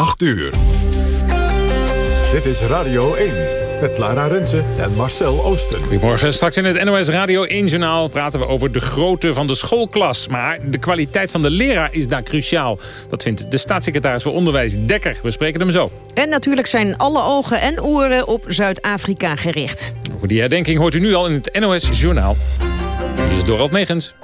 8 uur. Dit is Radio 1 met Lara Rensen en Marcel Oosten. Goedemorgen. Straks in het NOS Radio 1-journaal praten we over de grootte van de schoolklas. Maar de kwaliteit van de leraar is daar cruciaal. Dat vindt de staatssecretaris voor Onderwijs Dekker. We spreken hem zo. En natuurlijk zijn alle ogen en oren op Zuid-Afrika gericht. Over die herdenking hoort u nu al in het NOS-journaal. Hier is Dorald Megens.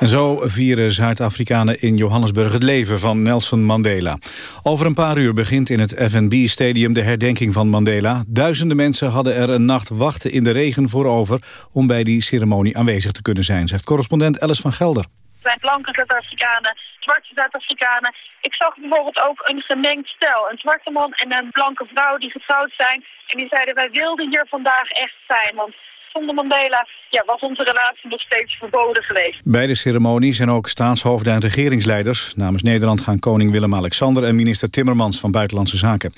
En zo vieren Zuid-Afrikanen in Johannesburg het leven van Nelson Mandela. Over een paar uur begint in het FNB-stadium de herdenking van Mandela. Duizenden mensen hadden er een nacht wachten in de regen voor over... om bij die ceremonie aanwezig te kunnen zijn, zegt correspondent Alice van Gelder. Er zijn blanke Zuid-Afrikanen, zwarte Zuid-Afrikanen. Ik zag bijvoorbeeld ook een gemengd stel. Een zwarte man en een blanke vrouw die getrouwd zijn. En die zeiden, wij wilden hier vandaag echt zijn, want zonder Mandela ja, was onze relatie nog steeds verboden geweest. Bij de ceremonie zijn ook staatshoofden en regeringsleiders. Namens Nederland gaan koning Willem-Alexander en minister Timmermans van Buitenlandse Zaken.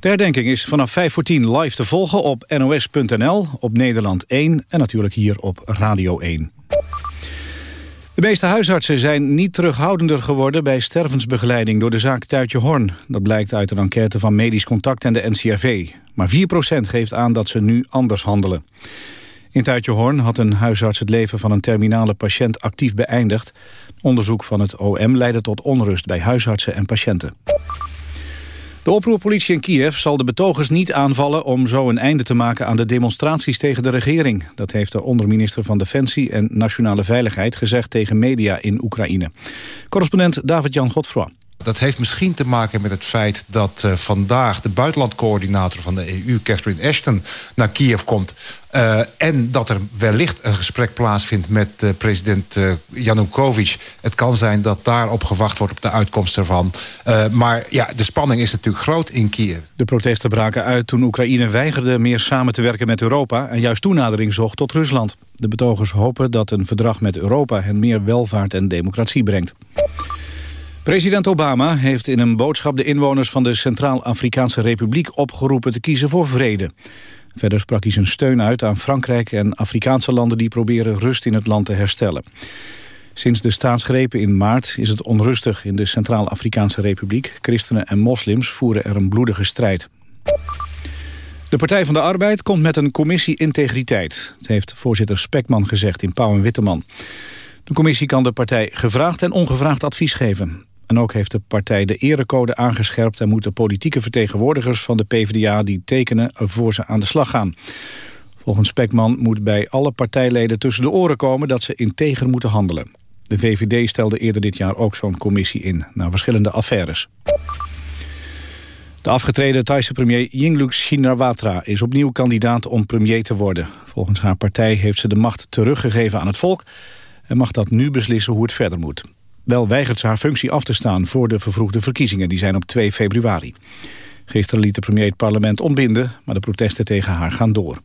De herdenking is vanaf 5 voor 10 live te volgen op nos.nl, op Nederland 1 en natuurlijk hier op Radio 1. De meeste huisartsen zijn niet terughoudender geworden bij stervensbegeleiding door de zaak Tuitje Horn. Dat blijkt uit een enquête van Medisch Contact en de NCRV. Maar 4% geeft aan dat ze nu anders handelen. In Tuitjehoorn had een huisarts het leven van een terminale patiënt actief beëindigd. Onderzoek van het OM leidde tot onrust bij huisartsen en patiënten. De oproerpolitie in Kiev zal de betogers niet aanvallen om zo een einde te maken aan de demonstraties tegen de regering. Dat heeft de onderminister van Defensie en Nationale Veiligheid gezegd tegen media in Oekraïne. Correspondent David-Jan Godfroy. Dat heeft misschien te maken met het feit dat uh, vandaag de buitenlandcoördinator van de EU, Catherine Ashton, naar Kiev komt. Uh, en dat er wellicht een gesprek plaatsvindt met uh, president Janukovic. Het kan zijn dat daarop gewacht wordt op de uitkomst ervan. maar ja, de spanning is natuurlijk groot in Kiev. De protesten braken uit toen Oekraïne weigerde meer samen te werken met Europa... en juist toenadering zocht tot Rusland. De betogers hopen dat een verdrag met Europa hen meer welvaart en democratie brengt. President Obama heeft in een boodschap de inwoners van de Centraal-Afrikaanse Republiek opgeroepen te kiezen voor vrede. Verder sprak hij zijn steun uit aan Frankrijk en Afrikaanse landen die proberen rust in het land te herstellen. Sinds de staatsgrepen in maart is het onrustig in de Centraal-Afrikaanse Republiek. Christenen en moslims voeren er een bloedige strijd. De Partij van de Arbeid komt met een commissie integriteit. Dat heeft voorzitter Spekman gezegd in Pauw en Witteman. De commissie kan de partij gevraagd en ongevraagd advies geven. En ook heeft de partij de erecode aangescherpt... en moeten politieke vertegenwoordigers van de PvdA die tekenen... voor ze aan de slag gaan. Volgens Spekman moet bij alle partijleden tussen de oren komen... dat ze integer moeten handelen. De VVD stelde eerder dit jaar ook zo'n commissie in... na verschillende affaires. De afgetreden Thaise premier Yingluck Shinawatra is opnieuw kandidaat om premier te worden. Volgens haar partij heeft ze de macht teruggegeven aan het volk... en mag dat nu beslissen hoe het verder moet. Wel weigert ze haar functie af te staan voor de vervroegde verkiezingen. Die zijn op 2 februari. Gisteren liet de premier het parlement ontbinden, maar de protesten tegen haar gaan door.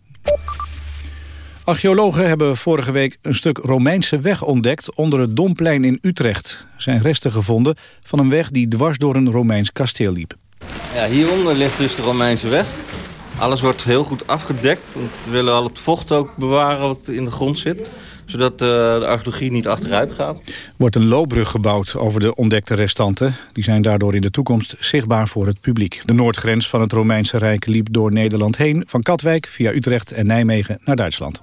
Archeologen hebben vorige week een stuk Romeinse weg ontdekt onder het Domplein in Utrecht. Er zijn resten gevonden van een weg die dwars door een Romeins kasteel liep. Ja, hieronder ligt dus de Romeinse weg. Alles wordt heel goed afgedekt, want we willen al het vocht ook bewaren wat in de grond zit zodat eh, de archeologie niet achteruit gaat. wordt een loopbrug gebouwd over de ontdekte restanten. Die zijn daardoor in de toekomst zichtbaar voor het publiek. De noordgrens van het Romeinse Rijk liep door Nederland heen... van Katwijk via Utrecht en Nijmegen naar Duitsland.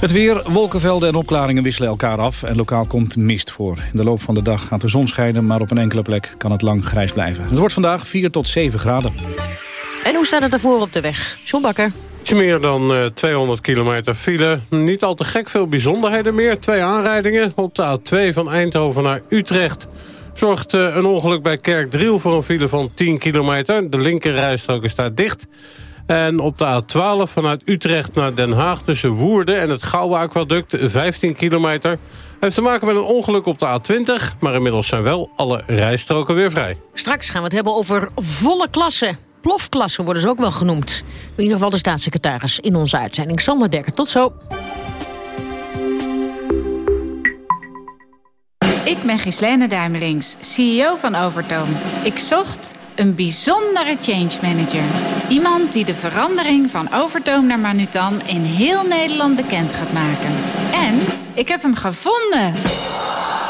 Het weer, wolkenvelden en opklaringen wisselen elkaar af... en lokaal komt mist voor. In de loop van de dag gaat de zon schijnen... maar op een enkele plek kan het lang grijs blijven. Het wordt vandaag 4 tot 7 graden. En hoe staat het ervoor op de weg? John Bakker. Iets meer dan uh, 200 kilometer file. Niet al te gek veel bijzonderheden meer. Twee aanrijdingen op de A2 van Eindhoven naar Utrecht. Zorgt uh, een ongeluk bij Kerkdriel voor een file van 10 kilometer. De linkerrijstrook is daar dicht. En op de A12 vanuit Utrecht naar Den Haag tussen Woerden en het Gouwe Aquaduct 15 kilometer. Heeft te maken met een ongeluk op de A20, maar inmiddels zijn wel alle rijstroken weer vrij. Straks gaan we het hebben over volle klassen. Plofklassen worden ze ook wel genoemd. In ieder geval de staatssecretaris in onze uitzending. Sander Dekker, tot zo. Ik ben Gislene Duimelings, CEO van Overtoom. Ik zocht een bijzondere change manager. Iemand die de verandering van Overtoom naar Manutan in heel Nederland bekend gaat maken. En ik heb hem gevonden.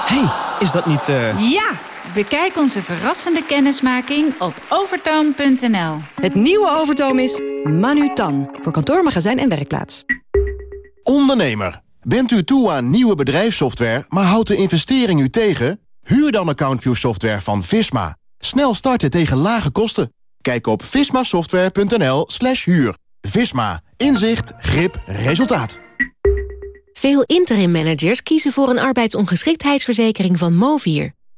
hey, is dat niet... Uh... Ja, bekijk onze verrassende kennismaking op overtoom.nl. Het nieuwe Overtoom is Manutan. Voor kantoor, magazijn en werkplaats. Ondernemer, bent u toe aan nieuwe bedrijfssoftware... maar houdt de investering u tegen? Huur dan AccountView software van Visma. Snel starten tegen lage kosten. Kijk op vismasoftware.nl slash huur. Visma. Inzicht, grip, resultaat. Veel interim managers kiezen voor een arbeidsongeschiktheidsverzekering van Movier.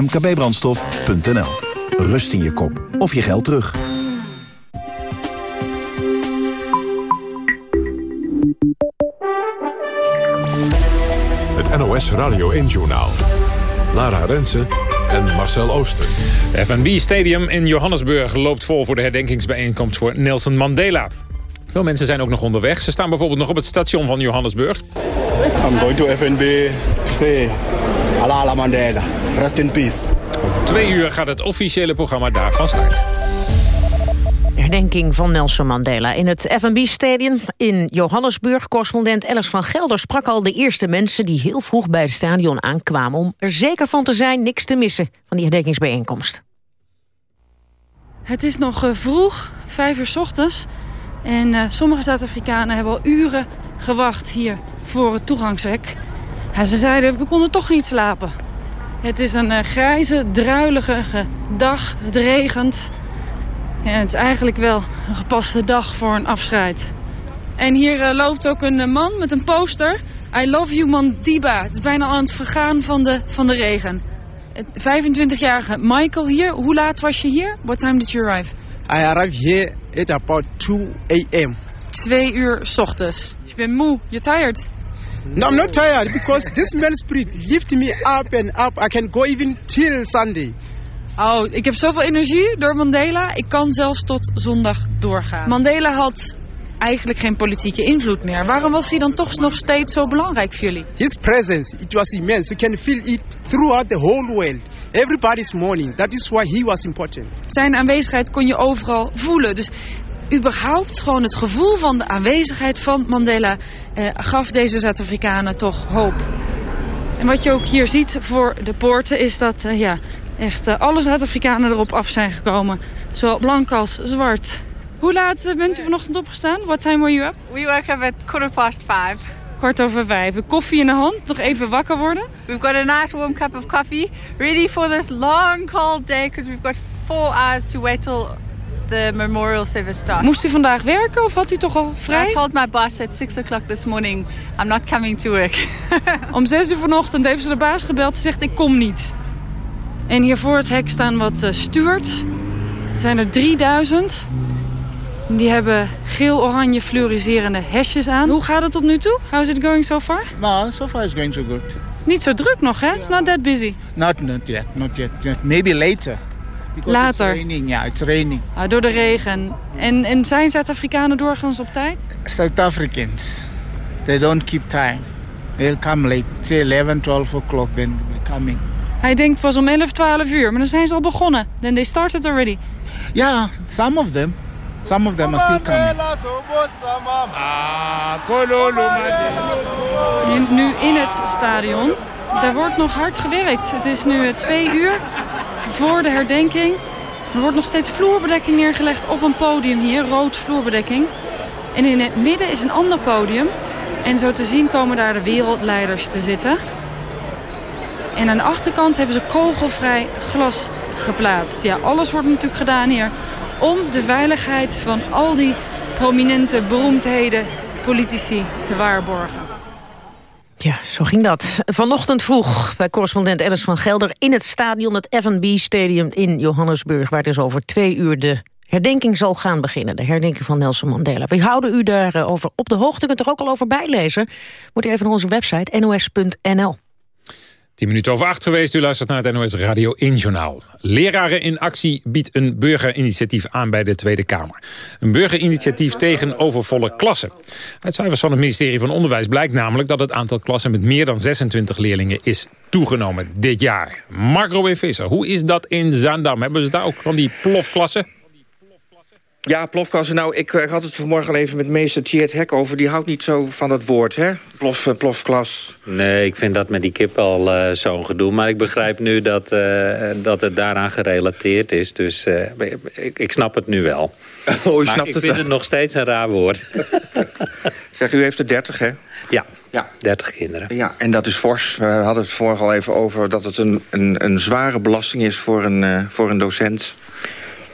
mkbbrandstof.nl. Rust in je kop of je geld terug. Het NOS Radio 1 Journaal. Lara Rensen en Marcel Ooster. FNB Stadium in Johannesburg loopt vol voor de herdenkingsbijeenkomst voor Nelson Mandela. Veel mensen zijn ook nog onderweg. Ze staan bijvoorbeeld nog op het station van Johannesburg. I'm going to FNB to say Alala Mandela, rest in peace. Twee uur gaat het officiële programma daar van start. Herdenking van Nelson Mandela in het FNB Stadium in Johannesburg. Correspondent Ellis van Gelder sprak al de eerste mensen... die heel vroeg bij het stadion aankwamen... om er zeker van te zijn niks te missen van die herdenkingsbijeenkomst. Het is nog uh, vroeg, vijf uur s ochtends. En uh, sommige Zuid-Afrikanen hebben al uren gewacht hier voor het toegangshek. Ja, ze zeiden, we konden toch niet slapen. Het is een uh, grijze, druilige dag. Het regent. Ja, het is eigenlijk wel een gepaste dag voor een afscheid. En hier uh, loopt ook een man met een poster. I love you Mandiba. Het is bijna aan het vergaan van de, van de regen. 25-jarige Michael hier. Hoe laat was je hier? What time did you arrive? I arrived here at about 2 a.m. Twee uur s ochtends. Je bent moe. You're tired. No, I'm not tired because this man's spirit lift me up and up. I can go even till Sunday. Oh, ik heb zoveel energie door Mandela. Ik kan zelfs tot zondag doorgaan. Mandela had eigenlijk geen politieke invloed meer. Waarom was hij dan toch nog steeds zo belangrijk voor jullie? His presence, it was immense. You can feel it throughout the whole world. Everybody's mourning. That is why he was important. Zijn aanwezigheid kon je overal voelen. Dus überhaupt gewoon het gevoel van de aanwezigheid van Mandela eh, gaf deze Zuid-Afrikanen toch hoop. En wat je ook hier ziet voor de poorten is dat uh, ja, echt uh, alle Zuid-Afrikanen erop af zijn gekomen. Zowel blank als zwart. Hoe laat bent u vanochtend opgestaan? What time were you up? We woke up at quarter past five. Kwart over vijf. Koffie in de hand, nog even wakker worden. We've got a nice warm cup of coffee. Ready for this long cold day because we've got four hours to wait till the memorial service starts. Moest u vandaag werken of had u toch al vrij? I told my boss at 6 o'clock this morning I'm not coming to work. Om zes uur vanochtend heeft ze de baas gebeld. Ze zegt ik kom niet. En hier voor het hek staan wat uh, stuurt. Er zijn er 3000. Die hebben geel-oranje fluoriserende hesjes aan. Hoe gaat het tot nu toe? How is it going so far? No, so far it's going so good. Het is niet zo druk nog, hè? It's not that busy. Not, not yet, not yet. Maybe later. Later. Raining, ja, it's raining. Ah, door de regen. En, en zijn Zuid-Afrikanen doorgaans op tijd? South Africans, they don't keep time. They'll come like, say 11, 12 o'clock, then they're coming. Hij denkt pas om 11, 12 uur, maar dan zijn ze al begonnen. Then they started already. Yeah, some of them. Some of them are still coming. Nu in het stadion. Daar wordt nog hard gewerkt. Het is nu eh, twee uur voor de herdenking. Er wordt nog steeds vloerbedekking neergelegd op een podium hier. Rood vloerbedekking. En in het midden is een ander podium. En zo te zien komen daar de wereldleiders te zitten. En aan de achterkant hebben ze kogelvrij glas geplaatst. Ja, alles wordt natuurlijk gedaan hier om de veiligheid van al die prominente beroemdheden, politici te waarborgen. Ja, zo ging dat. Vanochtend vroeg bij correspondent Alice van Gelder... in het stadion, het F&B Stadium in Johannesburg... waar dus over twee uur de herdenking zal gaan beginnen. De herdenking van Nelson Mandela. We houden u daarover op de hoogte. U kunt er ook al over bijlezen. Moet u even naar onze website nos.nl. 10 minuten over acht geweest. U luistert naar het NOS Radio 1 Journaal. Leraren in actie biedt een burgerinitiatief aan bij de Tweede Kamer. Een burgerinitiatief tegen overvolle klassen. Uit cijfers van het ministerie van Onderwijs blijkt namelijk... dat het aantal klassen met meer dan 26 leerlingen is toegenomen dit jaar. Mark Robin Visser, hoe is dat in Zaandam? Hebben ze daar ook van die plofklassen? Ja, plofklassen. Nou, ik, ik had het vanmorgen al even met meester Tjeerd Hek over. Die houdt niet zo van dat woord, hè? Plof, uh, plofklas. Nee, ik vind dat met die kip al uh, zo'n gedoe. Maar ik begrijp nu dat, uh, dat het daaraan gerelateerd is. Dus ik, ik, snap het nu wel. Oh, u maar snapt ik het vind het nog steeds een raar woord. zeg, u heeft er 30, hè? Ja, ja, 30 kinderen. Ja, en dat is fors. We hadden het vorige al even over dat het een, een, een zware belasting is voor een, voor een docent.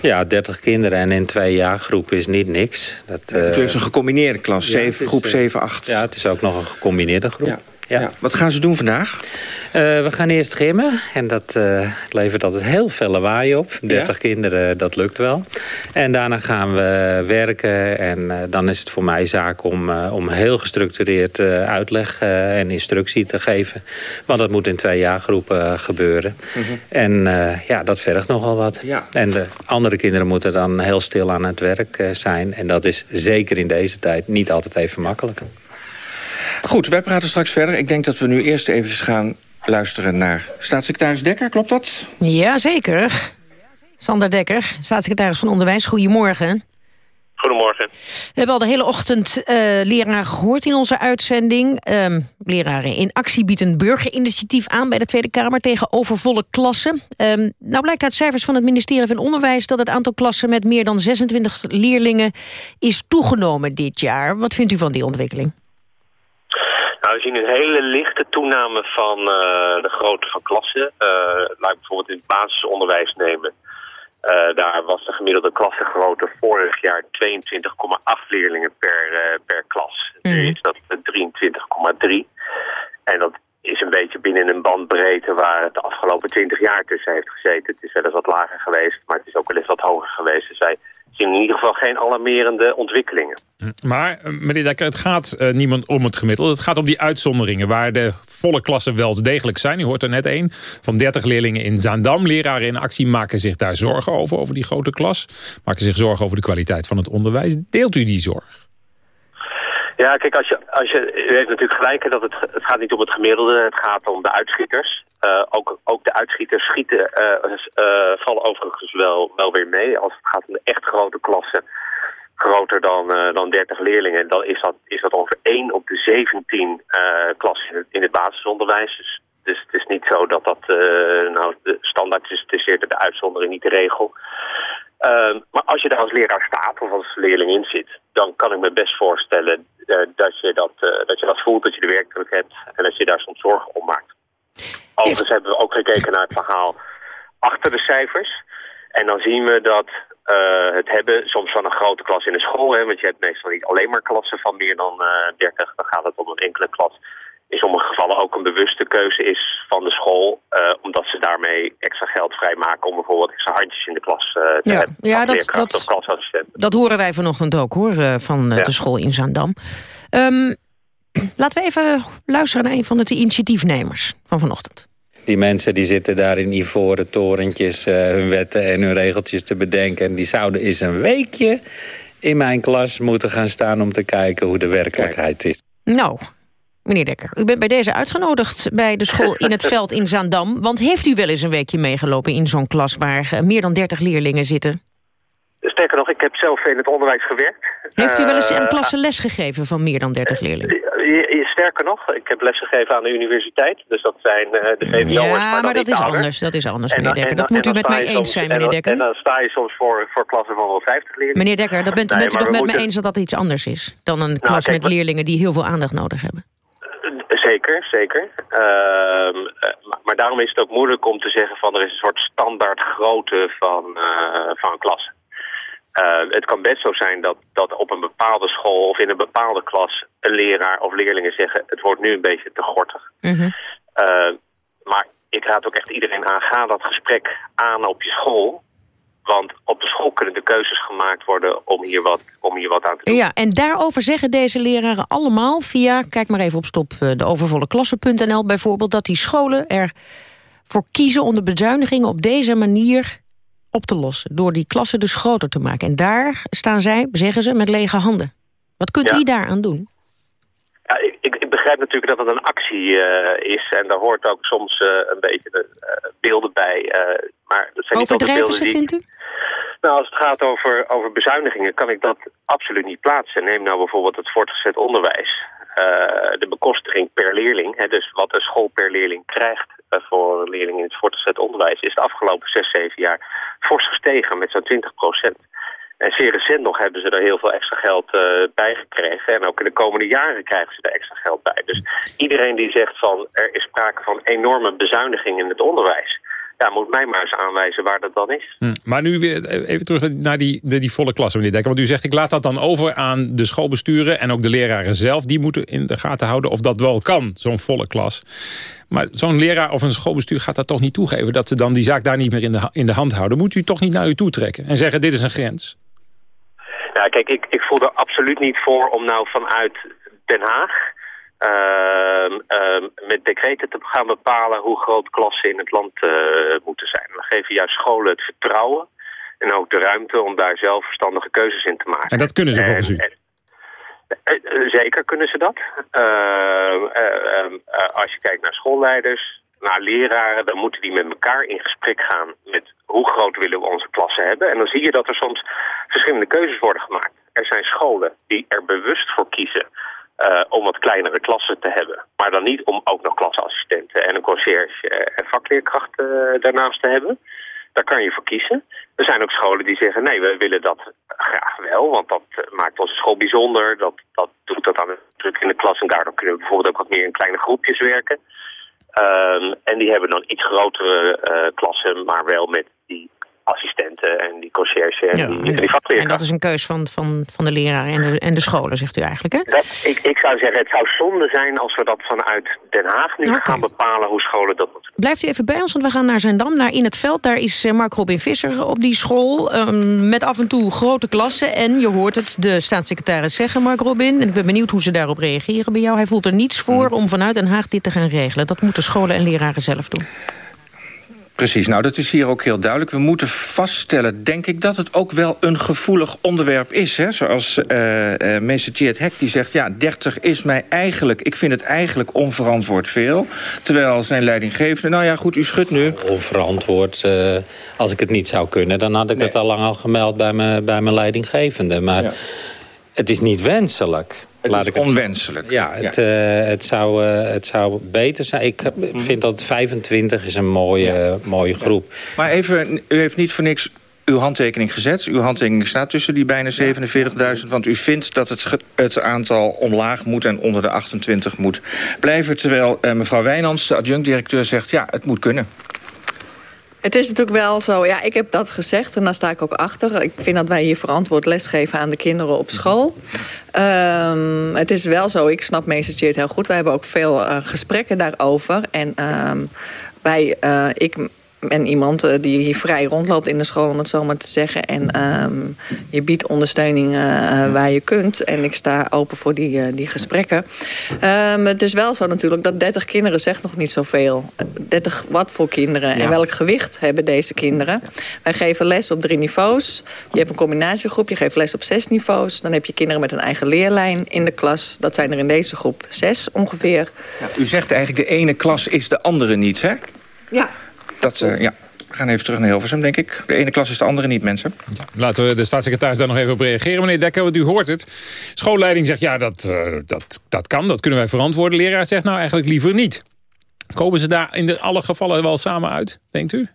Ja, 30 kinderen en in twee jaargroepen is niet niks. Dat, uh... Het is een gecombineerde klas, ja, zeven, is, groep 7, 8. Ja, het is ook nog een gecombineerde groep. Ja. Ja. Wat gaan ze doen vandaag? Uh, we gaan eerst gimmen. En dat uh, levert altijd heel veel lawaai op. 30 ja? kinderen, dat lukt wel. En daarna gaan we werken. En uh, dan is het voor mij zaak om, om heel gestructureerd uitleg en instructie te geven. Want dat moet in twee jaargroepen gebeuren. Mm -hmm. En ja, dat vergt nogal wat. Ja. En de andere kinderen moeten dan heel stil aan het werk zijn. En dat is zeker in deze tijd niet altijd even makkelijk. Goed, wij praten straks verder. Ik denk dat we nu eerst even gaan luisteren naar staatssecretaris Dekker. Klopt dat? Jazeker. Sander Dekker, staatssecretaris van Onderwijs. Goedemorgen. Goedemorgen. We hebben al de hele ochtend uh, leraren gehoord in onze uitzending. Um, leraren in actie biedt een burgerinitiatief aan bij de Tweede Kamer tegen overvolle klassen. Um, nou blijkt uit cijfers van het ministerie van Onderwijs dat het aantal klassen met meer dan 26 leerlingen is toegenomen dit jaar. Wat vindt u van die ontwikkeling? Nou, we zien een hele lichte toename van uh, de grootte van klassen. Uh, laat ik bijvoorbeeld in het basisonderwijs nemen. Uh, daar was de gemiddelde klassengrootte vorig jaar 22,8 leerlingen per, per klas. Mm. Nu is dat 23,3. En dat is een beetje binnen een bandbreedte waar het de afgelopen 20 jaar tussen heeft gezeten. Het is wel eens wat lager geweest, maar het is ook wel eens wat hoger geweest. Dus wij in ieder geval geen alarmerende ontwikkelingen. Maar, meneer Dekker, het gaat uh, niemand om het gemiddelde. Het gaat om die uitzonderingen waar de volle klassen wel degelijk zijn. U hoort er net één van 30 leerlingen in Zaandam. Leraren in actie maken zich daar zorgen over, over die grote klas. Maken zich zorgen over de kwaliteit van het onderwijs. Deelt u die zorg? Ja, kijk, als je, als je, u heeft natuurlijk gelijk dat het, het gaat niet om het gemiddelde, het gaat om de uitschieters. Uh, ook, ook de uitschieters schieten, uh, uh, vallen overigens wel, wel weer mee. Als het gaat om de echt grote klassen, groter dan, dan 30 leerlingen, dan is dat, is dat ongeveer 1 op de 17 klassen in het, basisonderwijs. Dus, dus het is niet zo dat dat nou, de standaard is, het is eerder de uitzondering, niet de regel. Uh, maar als je daar als leraar staat of als leerling in zit, dan kan ik me best voorstellen dat, je dat, dat je dat voelt, dat je de werkdruk hebt en dat je daar soms zorgen om maakt. Overigens hebben we ook gekeken naar het verhaal achter de cijfers. En dan zien we dat het hebben soms van een grote klas in een school, hè, want je hebt meestal niet alleen maar klassen van meer dan 30, dan gaat het om een enkele klas in sommige gevallen ook een bewuste keuze is van de school. Uh, omdat ze daarmee extra geld vrijmaken om bijvoorbeeld extra handjes in de klas uh, te ja. hebben. Ja, dat, dat, dat horen wij vanochtend ook hoor, uh, van ja. de school in Zaandam. Um, laten we even luisteren naar een van de initiatiefnemers van vanochtend. Die mensen die zitten daar in ivoren torentjes... Uh, hun wetten en hun regeltjes te bedenken. En die zouden eens een weekje in mijn klas moeten gaan staan... om te kijken hoe de werkelijkheid is. Nou, meneer Dekker, u bent bij deze uitgenodigd... bij de school in het veld in Zaandam. Want heeft u wel eens een weekje meegelopen in zo'n klas... waar meer dan 30 leerlingen zitten? Sterker nog, ik heb zelf in het onderwijs gewerkt. Heeft u wel eens een klasse les gegeven van meer dan 30 leerlingen? Sterker nog, ik heb lesgegeven aan de universiteit. Dus dat zijn uh, de VWO'ers. Ja, maar, maar dat is anders. Dat is anders, meneer Dekker. Dat moet u met mij eens zijn, meneer Dekker. En dan sta je soms voor, voor klassen van wel 50 leerlingen. Meneer Dekker, dat bent, nee, bent u toch met me eens dat dat iets anders is... dan een nou, klas met leerlingen die heel veel aandacht nodig hebben? Zeker, zeker. Uh, maar daarom is het ook moeilijk om te zeggen van er is een soort standaard grootte van, uh, van een klas. Uh, het kan best zo zijn dat, dat op een bepaalde school of in een bepaalde klas een leraar of leerlingen zeggen het wordt nu een beetje te gortig. Mm -hmm. uh, maar ik raad ook echt iedereen aan, ga dat gesprek aan op je school. Want op de school kunnen de keuzes gemaakt worden om hier wat, om hier wat aan te doen. Ja, en daarover zeggen deze leraren allemaal via, kijk maar even op stop, eh, de overvolle klassen.nl bijvoorbeeld, dat die scholen ervoor kiezen om de bezuinigingen op deze manier op te lossen. Door die klassen dus groter te maken. En daar staan zij, zeggen ze, met lege handen. Wat kunt ja. u daaraan doen? Ja, ik, ik, begrijp natuurlijk dat het een actie uh, is. En daar hoort ook soms uh, een beetje de, uh, beelden bij. maar dat zijn Overdrijven niet ze, die... vindt u? Nou, als het gaat over, over bezuinigingen kan ik dat absoluut niet plaatsen. Neem nou bijvoorbeeld het voortgezet onderwijs. de bekostiging per leerling, hè, dus wat een school per leerling krijgt voor leerlingen in het voortgezet onderwijs, is de afgelopen 6, 7 jaar fors gestegen met zo'n 20 procent. En zeer recent nog hebben ze er heel veel extra geld uh, bij gekregen. En ook in de komende jaren krijgen ze er extra geld bij. Dus iedereen die zegt van er is sprake van enorme bezuiniging in het onderwijs ja, moet mij maar eens aanwijzen waar dat dan is. Hm. Maar nu weer even terug naar die, die, die volle klas, meneer Dekker. Want u zegt, ik laat dat dan over aan de schoolbesturen... en ook de leraren zelf, die moeten in de gaten houden... of dat wel kan, zo'n volle klas. Maar zo'n leraar of een schoolbestuur gaat dat toch niet toegeven... dat ze dan die zaak daar niet meer in de, in de hand houden. Moet u toch niet naar u toe trekken en zeggen, dit is een grens? Ja, kijk, ik, ik voel er absoluut niet voor om nou vanuit Den Haag met decreten te gaan bepalen hoe groot klassen in het land uh, moeten zijn. We geven juist scholen het vertrouwen en ook de ruimte om daar zelf verstandige keuzes in te maken. En dat kunnen ze volgens u? En, eh, zeker kunnen ze dat. Ehm, ehm, als je kijkt naar schoolleiders, naar leraren, dan moeten die met elkaar in gesprek gaan met hoe groot willen we onze klassen hebben. En dan zie je dat er soms verschillende keuzes worden gemaakt. Er zijn scholen die er bewust voor kiezen uh, om wat kleinere klassen te hebben. Maar dan niet om ook nog klasassistenten en een conciërge en vakleerkrachten uh, daarnaast te hebben. Daar kan je voor kiezen. Er zijn ook scholen die zeggen, nee, we willen dat graag wel, want dat maakt onze school bijzonder. Dat, dat doet dat aan druk in de klas en daardoor kunnen we bijvoorbeeld ook wat meer in kleine groepjes werken. Um, en die hebben dan iets grotere klassen, maar wel met die assistenten en die conciërge en, ja, die, en die En dat is een keus van, van, van de leraar en de, en de scholen, zegt u eigenlijk, hè? Dat, ik, ik zou zeggen, het zou zonde zijn als we dat vanuit Den Haag nu okay. gaan bepalen hoe scholen dat moeten Blijft u even bij ons, want we gaan naar Zandam, naar In het Veld. Daar is eh, Mark Robin Visser op die school, um, met af en toe grote klassen. En je hoort het de staatssecretaris zeggen, Mark Robin. En ik ben benieuwd hoe ze daarop reageren bij jou. Hij voelt er niets voor hmm. om vanuit Den Haag dit te gaan regelen. Dat moeten scholen en leraren zelf doen. Precies, nou dat is hier ook heel duidelijk. We moeten vaststellen, denk ik, dat het ook wel een gevoelig onderwerp is. Hè? Zoals uh, uh, meester Tjeerd Hek die zegt... ja, 30 is mij eigenlijk, ik vind het eigenlijk onverantwoord veel. Terwijl zijn leidinggevende, nou ja, goed, u schudt nu. Onverantwoord, uh, als ik het niet zou kunnen... dan had ik nee. het al lang al gemeld bij mijn, bij mijn leidinggevende. Maar ja. het is niet wenselijk. Het Laat is ik het onwenselijk. Ja, het, ja. Uh, het, zou, uh, het zou beter zijn. Ik vind dat 25 is een mooie, ja. mooie groep. Maar even, u heeft niet voor niks uw handtekening gezet. Uw handtekening staat tussen die bijna 47.000. Want u vindt dat het, het aantal omlaag moet en onder de 28 moet blijven. Terwijl mevrouw Wijnands, de adjunct-directeur, zegt... ja, het moet kunnen. Het is natuurlijk wel zo, ja, ik heb dat gezegd en daar sta ik ook achter. Ik vind dat wij hier verantwoord lesgeven aan de kinderen op school. Um, het is wel zo, ik snap meester Cheert heel goed. We hebben ook veel uh, gesprekken daarover. En um, wij, uh, ik ben iemand uh, die hier vrij rondloopt in de school, om het zo maar te zeggen. En um, je biedt ondersteuning uh, waar je kunt. En ik sta open voor die, uh, die gesprekken. Um, het is wel zo natuurlijk dat 30 kinderen zegt nog niet zoveel. 30 wat voor kinderen ja. en welk gewicht hebben deze kinderen. Wij geven les op drie niveaus. Je hebt een combinatiegroep, je geeft les op zes niveaus. Dan heb je kinderen met een eigen leerlijn in de klas. Dat zijn er in deze groep zes ongeveer. Ja, u zegt eigenlijk de ene klas is de andere niet, hè? Ja. Dat, uh, ja. We gaan even terug naar Hilversum, denk ik. De ene klas is de andere niet, mensen. Ja, laten we de staatssecretaris daar nog even op reageren. Meneer Dekker, want u hoort het. Schoolleiding zegt, ja, dat, uh, dat, dat kan, dat kunnen wij verantwoorden. Leraar zegt nou eigenlijk liever niet. Komen ze daar in de alle gevallen wel samen uit, denkt u?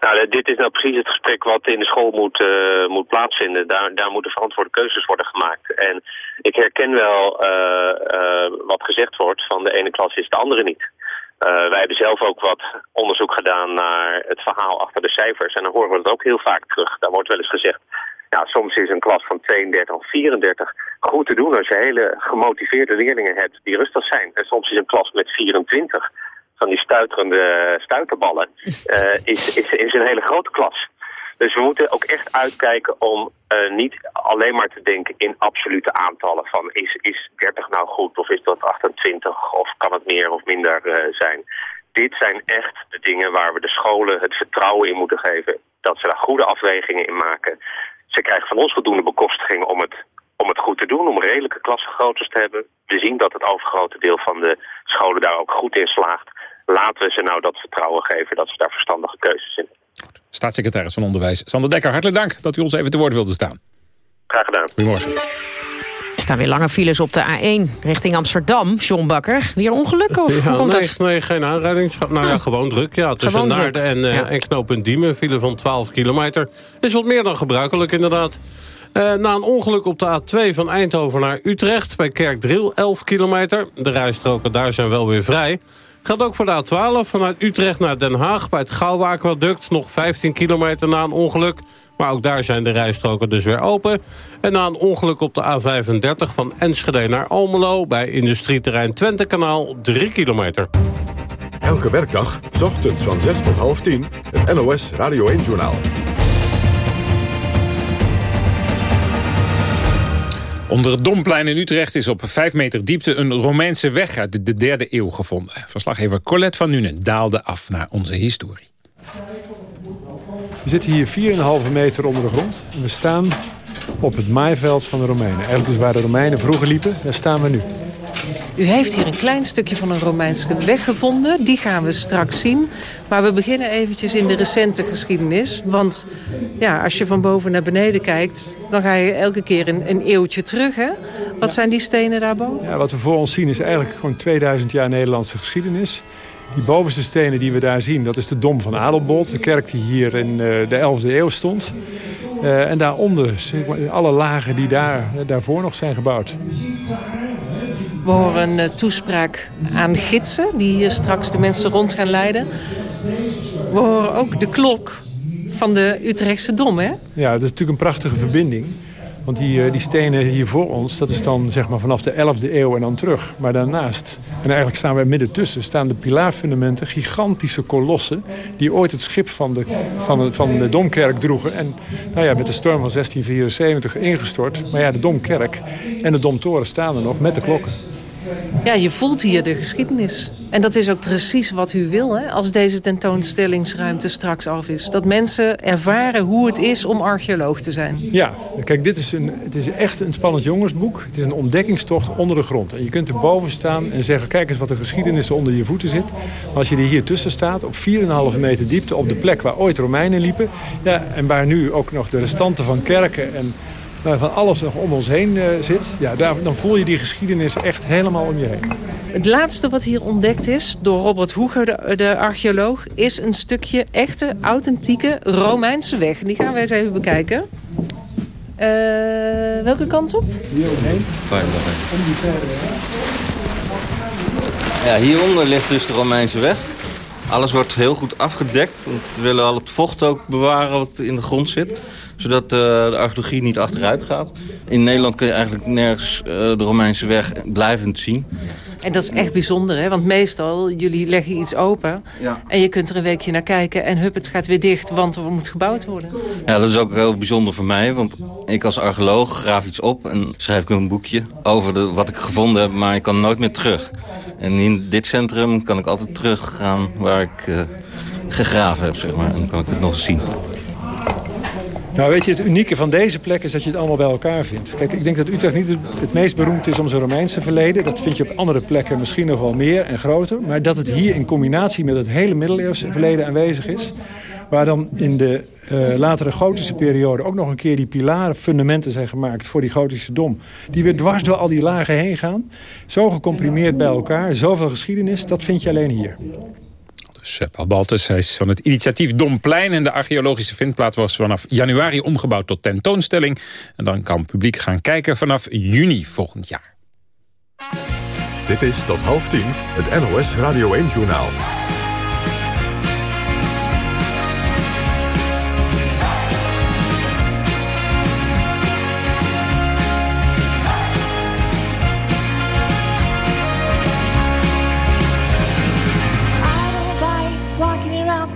Nou, dit is nou precies het gesprek wat in de school moet, uh, moet plaatsvinden. Daar, daar moeten verantwoorde keuzes worden gemaakt. En ik herken wel wat gezegd wordt van de ene klas is de andere niet. Uh, wij hebben zelf ook wat onderzoek gedaan naar het verhaal achter de cijfers. En dan horen we het ook heel vaak terug. Daar wordt wel eens gezegd, ja, soms is een klas van 32 of 34 goed te doen als je hele gemotiveerde leerlingen hebt die rustig zijn. En soms is een klas met 24 van die stuiterende stuiterballen uh, is, is, is een hele grote klas. Dus we moeten ook echt uitkijken om uh, niet alleen maar te denken in absolute aantallen van is, is 30 nou goed of is dat 28 of kan het meer of minder uh, zijn. Dit zijn echt de dingen waar we de scholen het vertrouwen in moeten geven dat ze daar goede afwegingen in maken. Ze krijgen van ons voldoende bekostiging om het, om het goed te doen, om redelijke klassengroottes te hebben. We zien dat het overgrote deel van de scholen daar ook goed in slaagt. Laten we ze nou dat vertrouwen geven dat ze daar verstandige keuzes in hebben. Staatssecretaris van Onderwijs Sander Dekker, hartelijk dank dat u ons even te woord wilde staan. Graag gedaan. Goedemorgen. Er staan weer lange files op de A1 richting Amsterdam. John Bakker, weer ongelukken? Of ja, komt nee, dat? nee, geen aanrijding. Nou ja, Ah. gewoon druk. Ja, tussen Gewoon Naarden druk, en, uh, ja. en knooppunt Diemen. Een file van 12 kilometer. Is wat meer dan gebruikelijk inderdaad. Uh, na een ongeluk op de A2 van Eindhoven naar Utrecht... bij Kerkdriel, 11 kilometer. De rijstroken daar zijn wel weer vrij. Gaat ook voor de A12 vanuit Utrecht naar Den Haag... bij het Gouwe Aquaduct, nog 15 kilometer na een ongeluk. Maar ook daar zijn de rijstroken dus weer open. En na een ongeluk op de A35 van Enschede naar Almelo... bij industrieterrein Twentekanaal, 3 kilometer. Elke werkdag, s ochtends van 6 tot half 10, het NOS Radio 1-journaal. Onder het Domplein in Utrecht is op 5 meter diepte een Romeinse weg uit de derde eeuw gevonden. Verslaggever Colette van Nuenen daalde af naar onze historie. We zitten hier 4,5 meter onder de grond. We staan op het maaiveld van de Romeinen. Eigenlijk dus waar de Romeinen vroeger liepen, daar staan we nu. U heeft hier een klein stukje van een Romeinse weg gevonden. Die gaan we straks zien. Maar we beginnen eventjes in de recente geschiedenis. Want ja, als je van boven naar beneden kijkt... dan ga je elke keer een, een eeuwtje terug. Hè? Wat zijn die stenen daarboven? Ja, wat we voor ons zien is eigenlijk gewoon 2000 jaar Nederlandse geschiedenis. Die bovenste stenen die we daar zien, dat is de Dom van Adelbold. De kerk die hier in uh, de 11e eeuw stond. Uh, en daaronder alle lagen die daar, uh, daarvoor nog zijn gebouwd. We horen een uh, toespraak aan gidsen die hier straks de mensen rond gaan leiden. We horen ook de klok van de Utrechtse Dom, hè? Ja, dat is natuurlijk een prachtige verbinding. Want die, uh, die stenen hier voor ons, dat is dan zeg maar vanaf de 11e eeuw en dan terug. Maar daarnaast, en eigenlijk staan we midden tussen, staan de pilaarfundamenten, gigantische kolossen... die ooit het schip van de, van de, van de Domkerk droegen. En nou ja, met de storm van 1674 ingestort. Maar ja, de Domkerk en de Domtoren staan er nog met de klokken. Ja, je voelt hier de geschiedenis. En dat is ook precies wat u wil, hè, als deze tentoonstellingsruimte straks af is. Dat mensen ervaren hoe het is om archeoloog te zijn. Ja, kijk, dit is een, het is echt een spannend jongensboek. Het is een ontdekkingstocht onder de grond. En je kunt er boven staan en zeggen, kijk eens wat de geschiedenis onder je voeten zit. Maar als je er hier tussen staat, op 4,5 meter diepte, op de plek waar ooit Romeinen liepen... Ja, en waar nu ook nog de restanten van kerken en van alles nog om ons heen uh, zit... Ja, daar, dan voel je die geschiedenis echt helemaal om je heen. Het laatste wat hier ontdekt is door Robert Hoeger, de, de archeoloog... is een stukje echte, authentieke Romeinse weg. Die gaan wij eens even bekijken. Uh, welke kant op? Hier omheen. Om die verder. Ja, hieronder ligt dus de Romeinse weg. Alles wordt heel goed afgedekt. Want we willen al het vocht ook bewaren wat in de grond zit. Zodat uh, de archeologie niet achteruit gaat. In Nederland kun je eigenlijk nergens uh, de Romeinse weg blijvend zien. En dat is echt bijzonder, hè? want meestal, jullie leggen iets open... Ja. en je kunt er een weekje naar kijken en hup, het gaat weer dicht... want er moet gebouwd worden. Ja, dat is ook heel bijzonder voor mij, want ik als archeoloog graaf iets op... en schrijf ik een boekje over de, wat ik gevonden heb, maar ik kan nooit meer terug. En in dit centrum kan ik altijd teruggaan waar ik uh, gegraven heb, zeg maar. En dan kan ik het nog eens zien. Nou, weet je, het unieke van deze plek is dat je het allemaal bij elkaar vindt. Kijk, ik denk dat Utrecht niet het meest beroemd is om zijn Romeinse verleden. Dat vind je op andere plekken misschien nog wel meer en groter. Maar dat het hier in combinatie met het hele middeleeuwse verleden aanwezig is... waar dan in de uh, latere gotische periode ook nog een keer die pilaren fundamenten zijn gemaakt voor die gotische dom. Die weer dwars door al die lagen heen gaan. Zo gecomprimeerd bij elkaar, zoveel geschiedenis, dat vind je alleen hier. Dus Paul Baltus, hij is van het initiatief Domplein... en de archeologische vindplaats was vanaf januari omgebouwd tot tentoonstelling. En dan kan publiek gaan kijken vanaf juni volgend jaar. Dit is tot half tien het NOS Radio 1-journaal.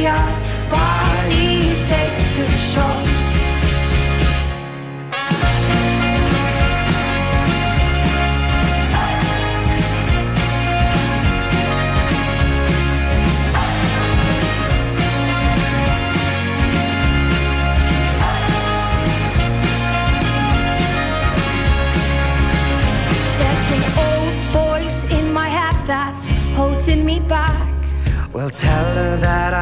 carry our bodies safe to the shore. There's an old voice in my head that's holding me back. Well, tell her that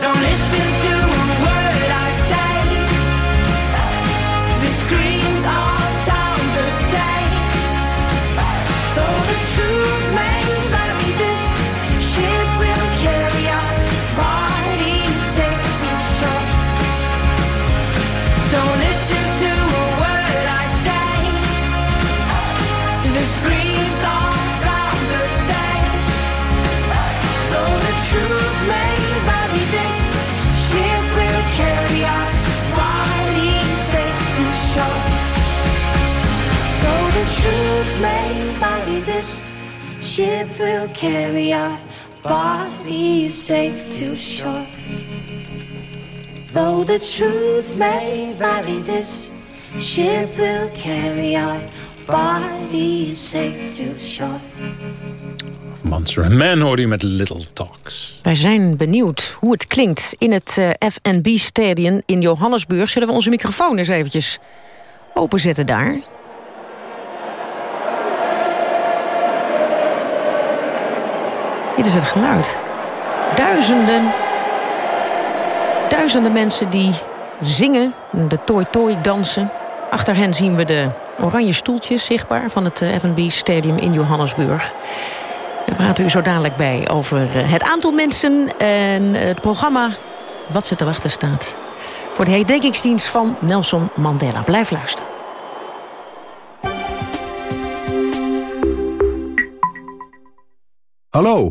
Don't listen Truth may vary, this ship will carry our bodies safe to shore. Though the truth may vary, this ship will carry our bodies safe to shore. Monster and Man hoorde u met Little Talks. Wij zijn benieuwd hoe het klinkt in het uh, FNB Stadion in Johannesburg. Zullen we onze microfoon eens eventjes openzetten daar? Dit is het geluid. Duizenden, duizenden mensen die zingen, de toi-toi dansen. Achter hen zien we de oranje stoeltjes zichtbaar van het FNB Stadium in Johannesburg. We praten u zo dadelijk bij over het aantal mensen en het programma wat ze te wachten staat. Voor de herdenkingsdienst van Nelson Mandela. Blijf luisteren. Hallo,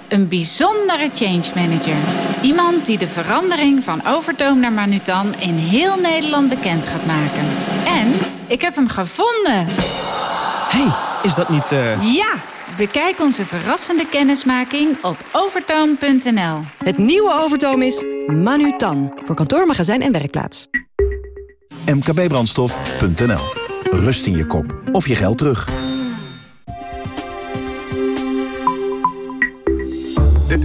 een bijzondere change manager. Iemand die de verandering van Overtoom naar Manutan in heel Nederland bekend gaat maken. En ik heb hem gevonden. hey, is dat niet... Uh... Ja, bekijk onze verrassende kennismaking op overtoom.nl. Het nieuwe Overtoom is Manutan. Voor kantoor, magazijn en werkplaats. mkbbrandstof.nl Rust in je kop of je geld terug.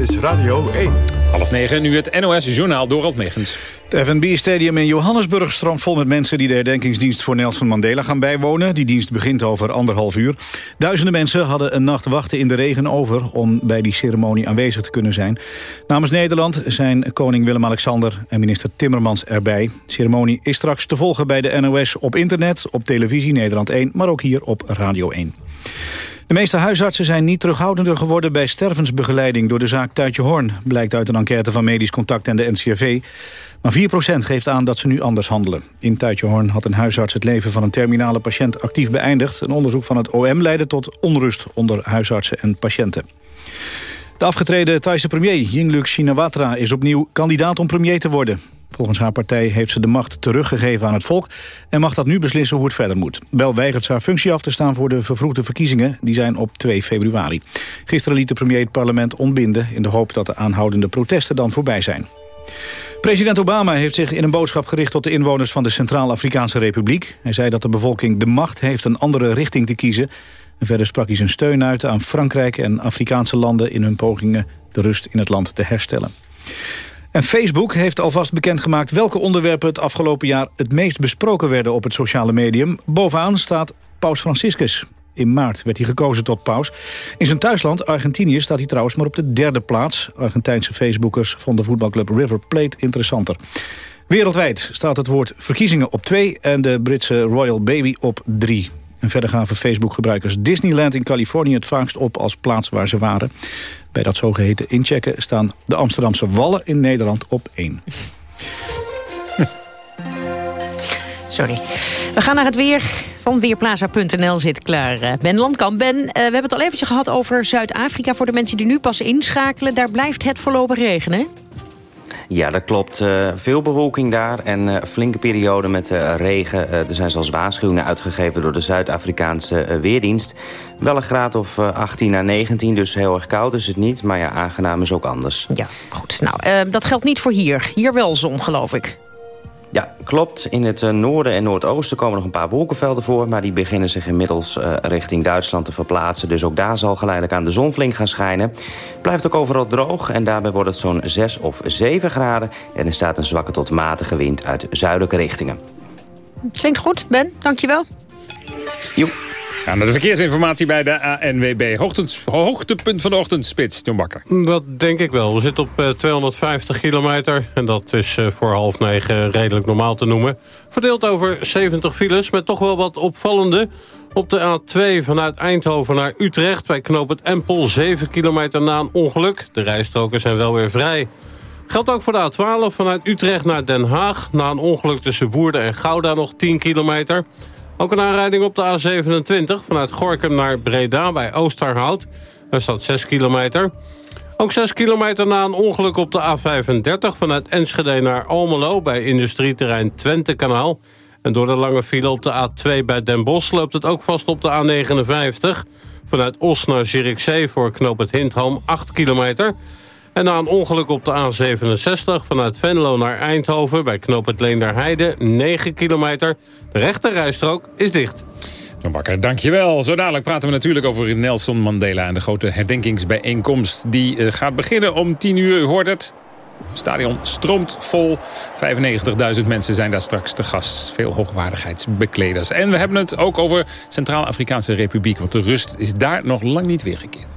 Is Radio 1. Half negen, nu het NOS-journaal Dorald Megens. Het FNB-stadium in Johannesburg stroomt vol met mensen... die de herdenkingsdienst voor Nelson Mandela gaan bijwonen. Die dienst begint over anderhalf uur. Duizenden mensen hadden een nacht wachten in de regen over... om bij die ceremonie aanwezig te kunnen zijn. Namens Nederland zijn koning Willem-Alexander en minister Timmermans erbij. De ceremonie is straks te volgen bij de NOS op internet, op televisie Nederland 1... maar ook hier op Radio 1. De meeste huisartsen zijn niet terughoudender geworden bij stervensbegeleiding door de zaak Tuitje Hoorn, blijkt uit een enquête van Medisch Contact en de NCRV. Maar 4% geeft aan dat ze nu anders handelen. In Tuitje Hoorn had een huisarts het leven van een terminale patiënt actief beëindigd. Een onderzoek van het OM leidde tot onrust onder huisartsen en patiënten. De afgetreden Thaise premier Yingluck Shinawatra is opnieuw kandidaat om premier te worden. Volgens haar partij heeft ze de macht teruggegeven aan het volk... en mag dat nu beslissen hoe het verder moet. Wel weigert ze haar functie af te staan voor de vervroegde verkiezingen. Die zijn op 2 februari. Gisteren liet de premier het parlement ontbinden... in de hoop dat de aanhoudende protesten dan voorbij zijn. President Obama heeft zich in een boodschap gericht tot de inwoners van de Centraal-Afrikaanse Republiek. Hij zei dat de bevolking de macht heeft een andere richting te kiezen. En verder sprak hij zijn steun uit aan Frankrijk en Afrikaanse landen in hun pogingen de rust in het land te herstellen. En Facebook heeft alvast bekendgemaakt welke onderwerpen het afgelopen jaar het meest besproken werden op het sociale medium. Bovenaan staat Paus Franciscus. In maart werd hij gekozen tot paus. In zijn thuisland, Argentinië, staat hij trouwens maar op de derde plaats. Argentijnse Facebookers vonden voetbalclub River Plate interessanter. Wereldwijd staat het woord verkiezingen op twee en de Britse Royal Baby op drie. En verder gaven Facebook-gebruikers Disneyland in Californië het vaakst op als plaats waar ze waren. Bij dat zogeheten inchecken staan de Amsterdamse Wallen in Nederland op één. Sorry. We gaan naar het weer van Weerplaza.nl zit klaar. Eh, ben Landkamp. Ben, uh, we hebben het al eventjes gehad over Zuid-Afrika. Voor de mensen die nu pas inschakelen, daar blijft het voorlopig regenen. Ja, dat klopt. Uh, veel bewolking daar en uh, flinke periode met uh, regen. er zijn zelfs waarschuwingen uitgegeven door de Zuid-Afrikaanse Weerdienst. Wel een graad of 18 à 19, dus heel erg koud is het niet. Maar ja, aangenaam is ook anders. Ja, goed. Nou, dat geldt niet voor hier. Hier wel zon, geloof ik. Ja, klopt. In het noorden en noordoosten komen nog een paar wolkenvelden voor... maar die beginnen zich inmiddels uh, richting Duitsland te verplaatsen. Dus ook daar zal geleidelijk aan de zon flink gaan schijnen. Blijft ook overal droog en daarbij wordt het zo'n 6 of 7 graden... en er staat een zwakke tot matige wind uit zuidelijke richtingen. Klinkt goed, Ben. Dankjewel. Joep. Gaan naar de verkeersinformatie bij de ANWB. Hoogtens, hoogtepunt van de ochtendspits, John Bakker. Dat denk ik wel. We zitten op uh, 250 kilometer. En dat is uh, voor half negen redelijk normaal te noemen. Verdeeld over 70 files met toch wel wat opvallende. Op de A2 vanuit Eindhoven naar Utrecht bij knoop het Empel. 7 kilometer na een ongeluk. De rijstroken zijn wel weer vrij. Geldt ook voor de A12 vanuit Utrecht naar Den Haag. Na een ongeluk tussen Woerden en Gouda nog 10 kilometer. Ook een aanrijding op de A27 vanuit Gorkum naar Breda bij Oosterhout. Daar staat 6 kilometer. Ook 6 kilometer na een ongeluk op de A35 vanuit Enschede naar Almelo... bij industrieterrein Twentekanaal. En door de lange file op de A2 bij Den Bosch loopt het ook vast op de A59... vanuit Os naar Zierikzee voor knoop het Hindham 8 kilometer... En na een ongeluk op de A67 vanuit Venlo naar Eindhoven... bij knoop het Leenderheide, 9 kilometer. De rechterrijstrook is dicht. John Bakker, dankjewel. Zo dadelijk praten we natuurlijk over Nelson Mandela... en de grote herdenkingsbijeenkomst. Die uh, gaat beginnen om 10 uur, u hoort het. Het stadion stroomt vol. 95.000 mensen zijn daar straks te gast. Veel hoogwaardigheidsbekleders. En we hebben het ook over Centraal-Afrikaanse Republiek... want de rust is daar nog lang niet weergekeerd.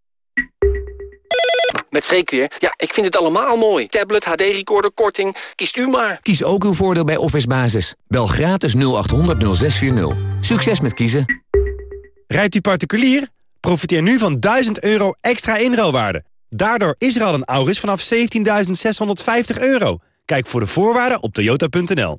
Met Freek weer. Ja, ik vind het allemaal mooi. Tablet, HD-recorder, korting. Kiest u maar. Kies ook uw voordeel bij Office Basis. Bel gratis 0800 0640. Succes met kiezen. Rijdt u particulier? Profiteer nu van 1000 euro extra inruilwaarde. Daardoor is er al een Auris vanaf 17.650 euro. Kijk voor de voorwaarden op toyota.nl.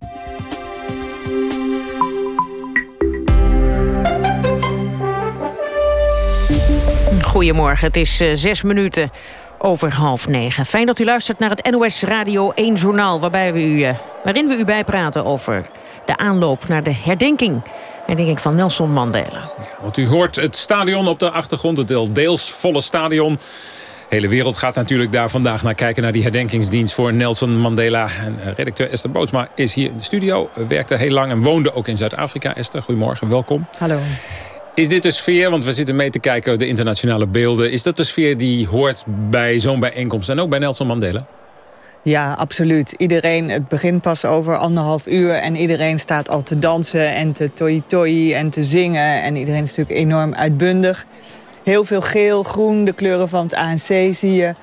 Goedemorgen, het is uh, zes minuten over half negen. Fijn dat u luistert naar het NOS Radio 1 Journaal... Waarbij we u, uh, waarin we u bijpraten over de aanloop naar de herdenking. Herdenking van Nelson Mandela. want u hoort het stadion op de achtergrond, het deels volle stadion... De hele wereld gaat natuurlijk daar vandaag naar kijken... naar die herdenkingsdienst voor Nelson Mandela. En uh, redacteur Esther Bootsma is hier in de studio. Werkte heel lang en woonde ook in Zuid-Afrika. Esther, goedemorgen, welkom. Hallo. Is dit de sfeer, want we zitten mee te kijken... de internationale beelden. Is dat de sfeer die hoort bij zo'n bijeenkomst... en ook bij Nelson Mandela? Ja, absoluut. Iedereen, het begint pas over anderhalf uur... en iedereen staat al te dansen en te toi-toi en te zingen. En iedereen is natuurlijk enorm uitbundig. Heel veel geel, groen, de kleuren van het ANC zie je.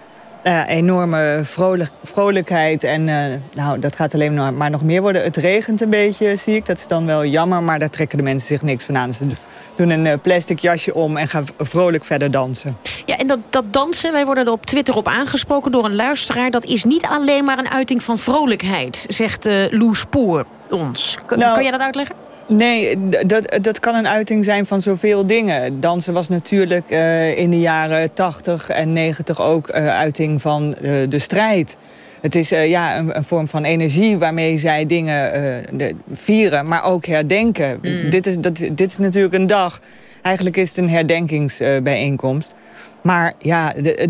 Uh, enorme vrolijk, vrolijkheid en uh, nou, dat gaat alleen maar, maar nog meer worden. Het regent een beetje, zie ik. Dat is dan wel jammer, maar daar trekken de mensen zich niks van aan. Ze doen een uh, plastic jasje om en gaan vrolijk verder dansen. Ja, en dat, dat dansen, wij worden er op Twitter op aangesproken door een luisteraar... dat is niet alleen maar een uiting van vrolijkheid, zegt Lou Spoor ons. Kan, nou, kan jij dat uitleggen? Nee, dat, dat kan een uiting zijn van zoveel dingen. Dansen was natuurlijk uh, in de jaren 80 en 90 ook uh, uiting van uh, de strijd. Het is ja, een, een, vorm van energie waarmee zij dingen de, vieren, maar ook herdenken. Mm. Dit, is, dat, dit is natuurlijk een dag. Eigenlijk is het een herdenkingsbijeenkomst. maar ja, de, het,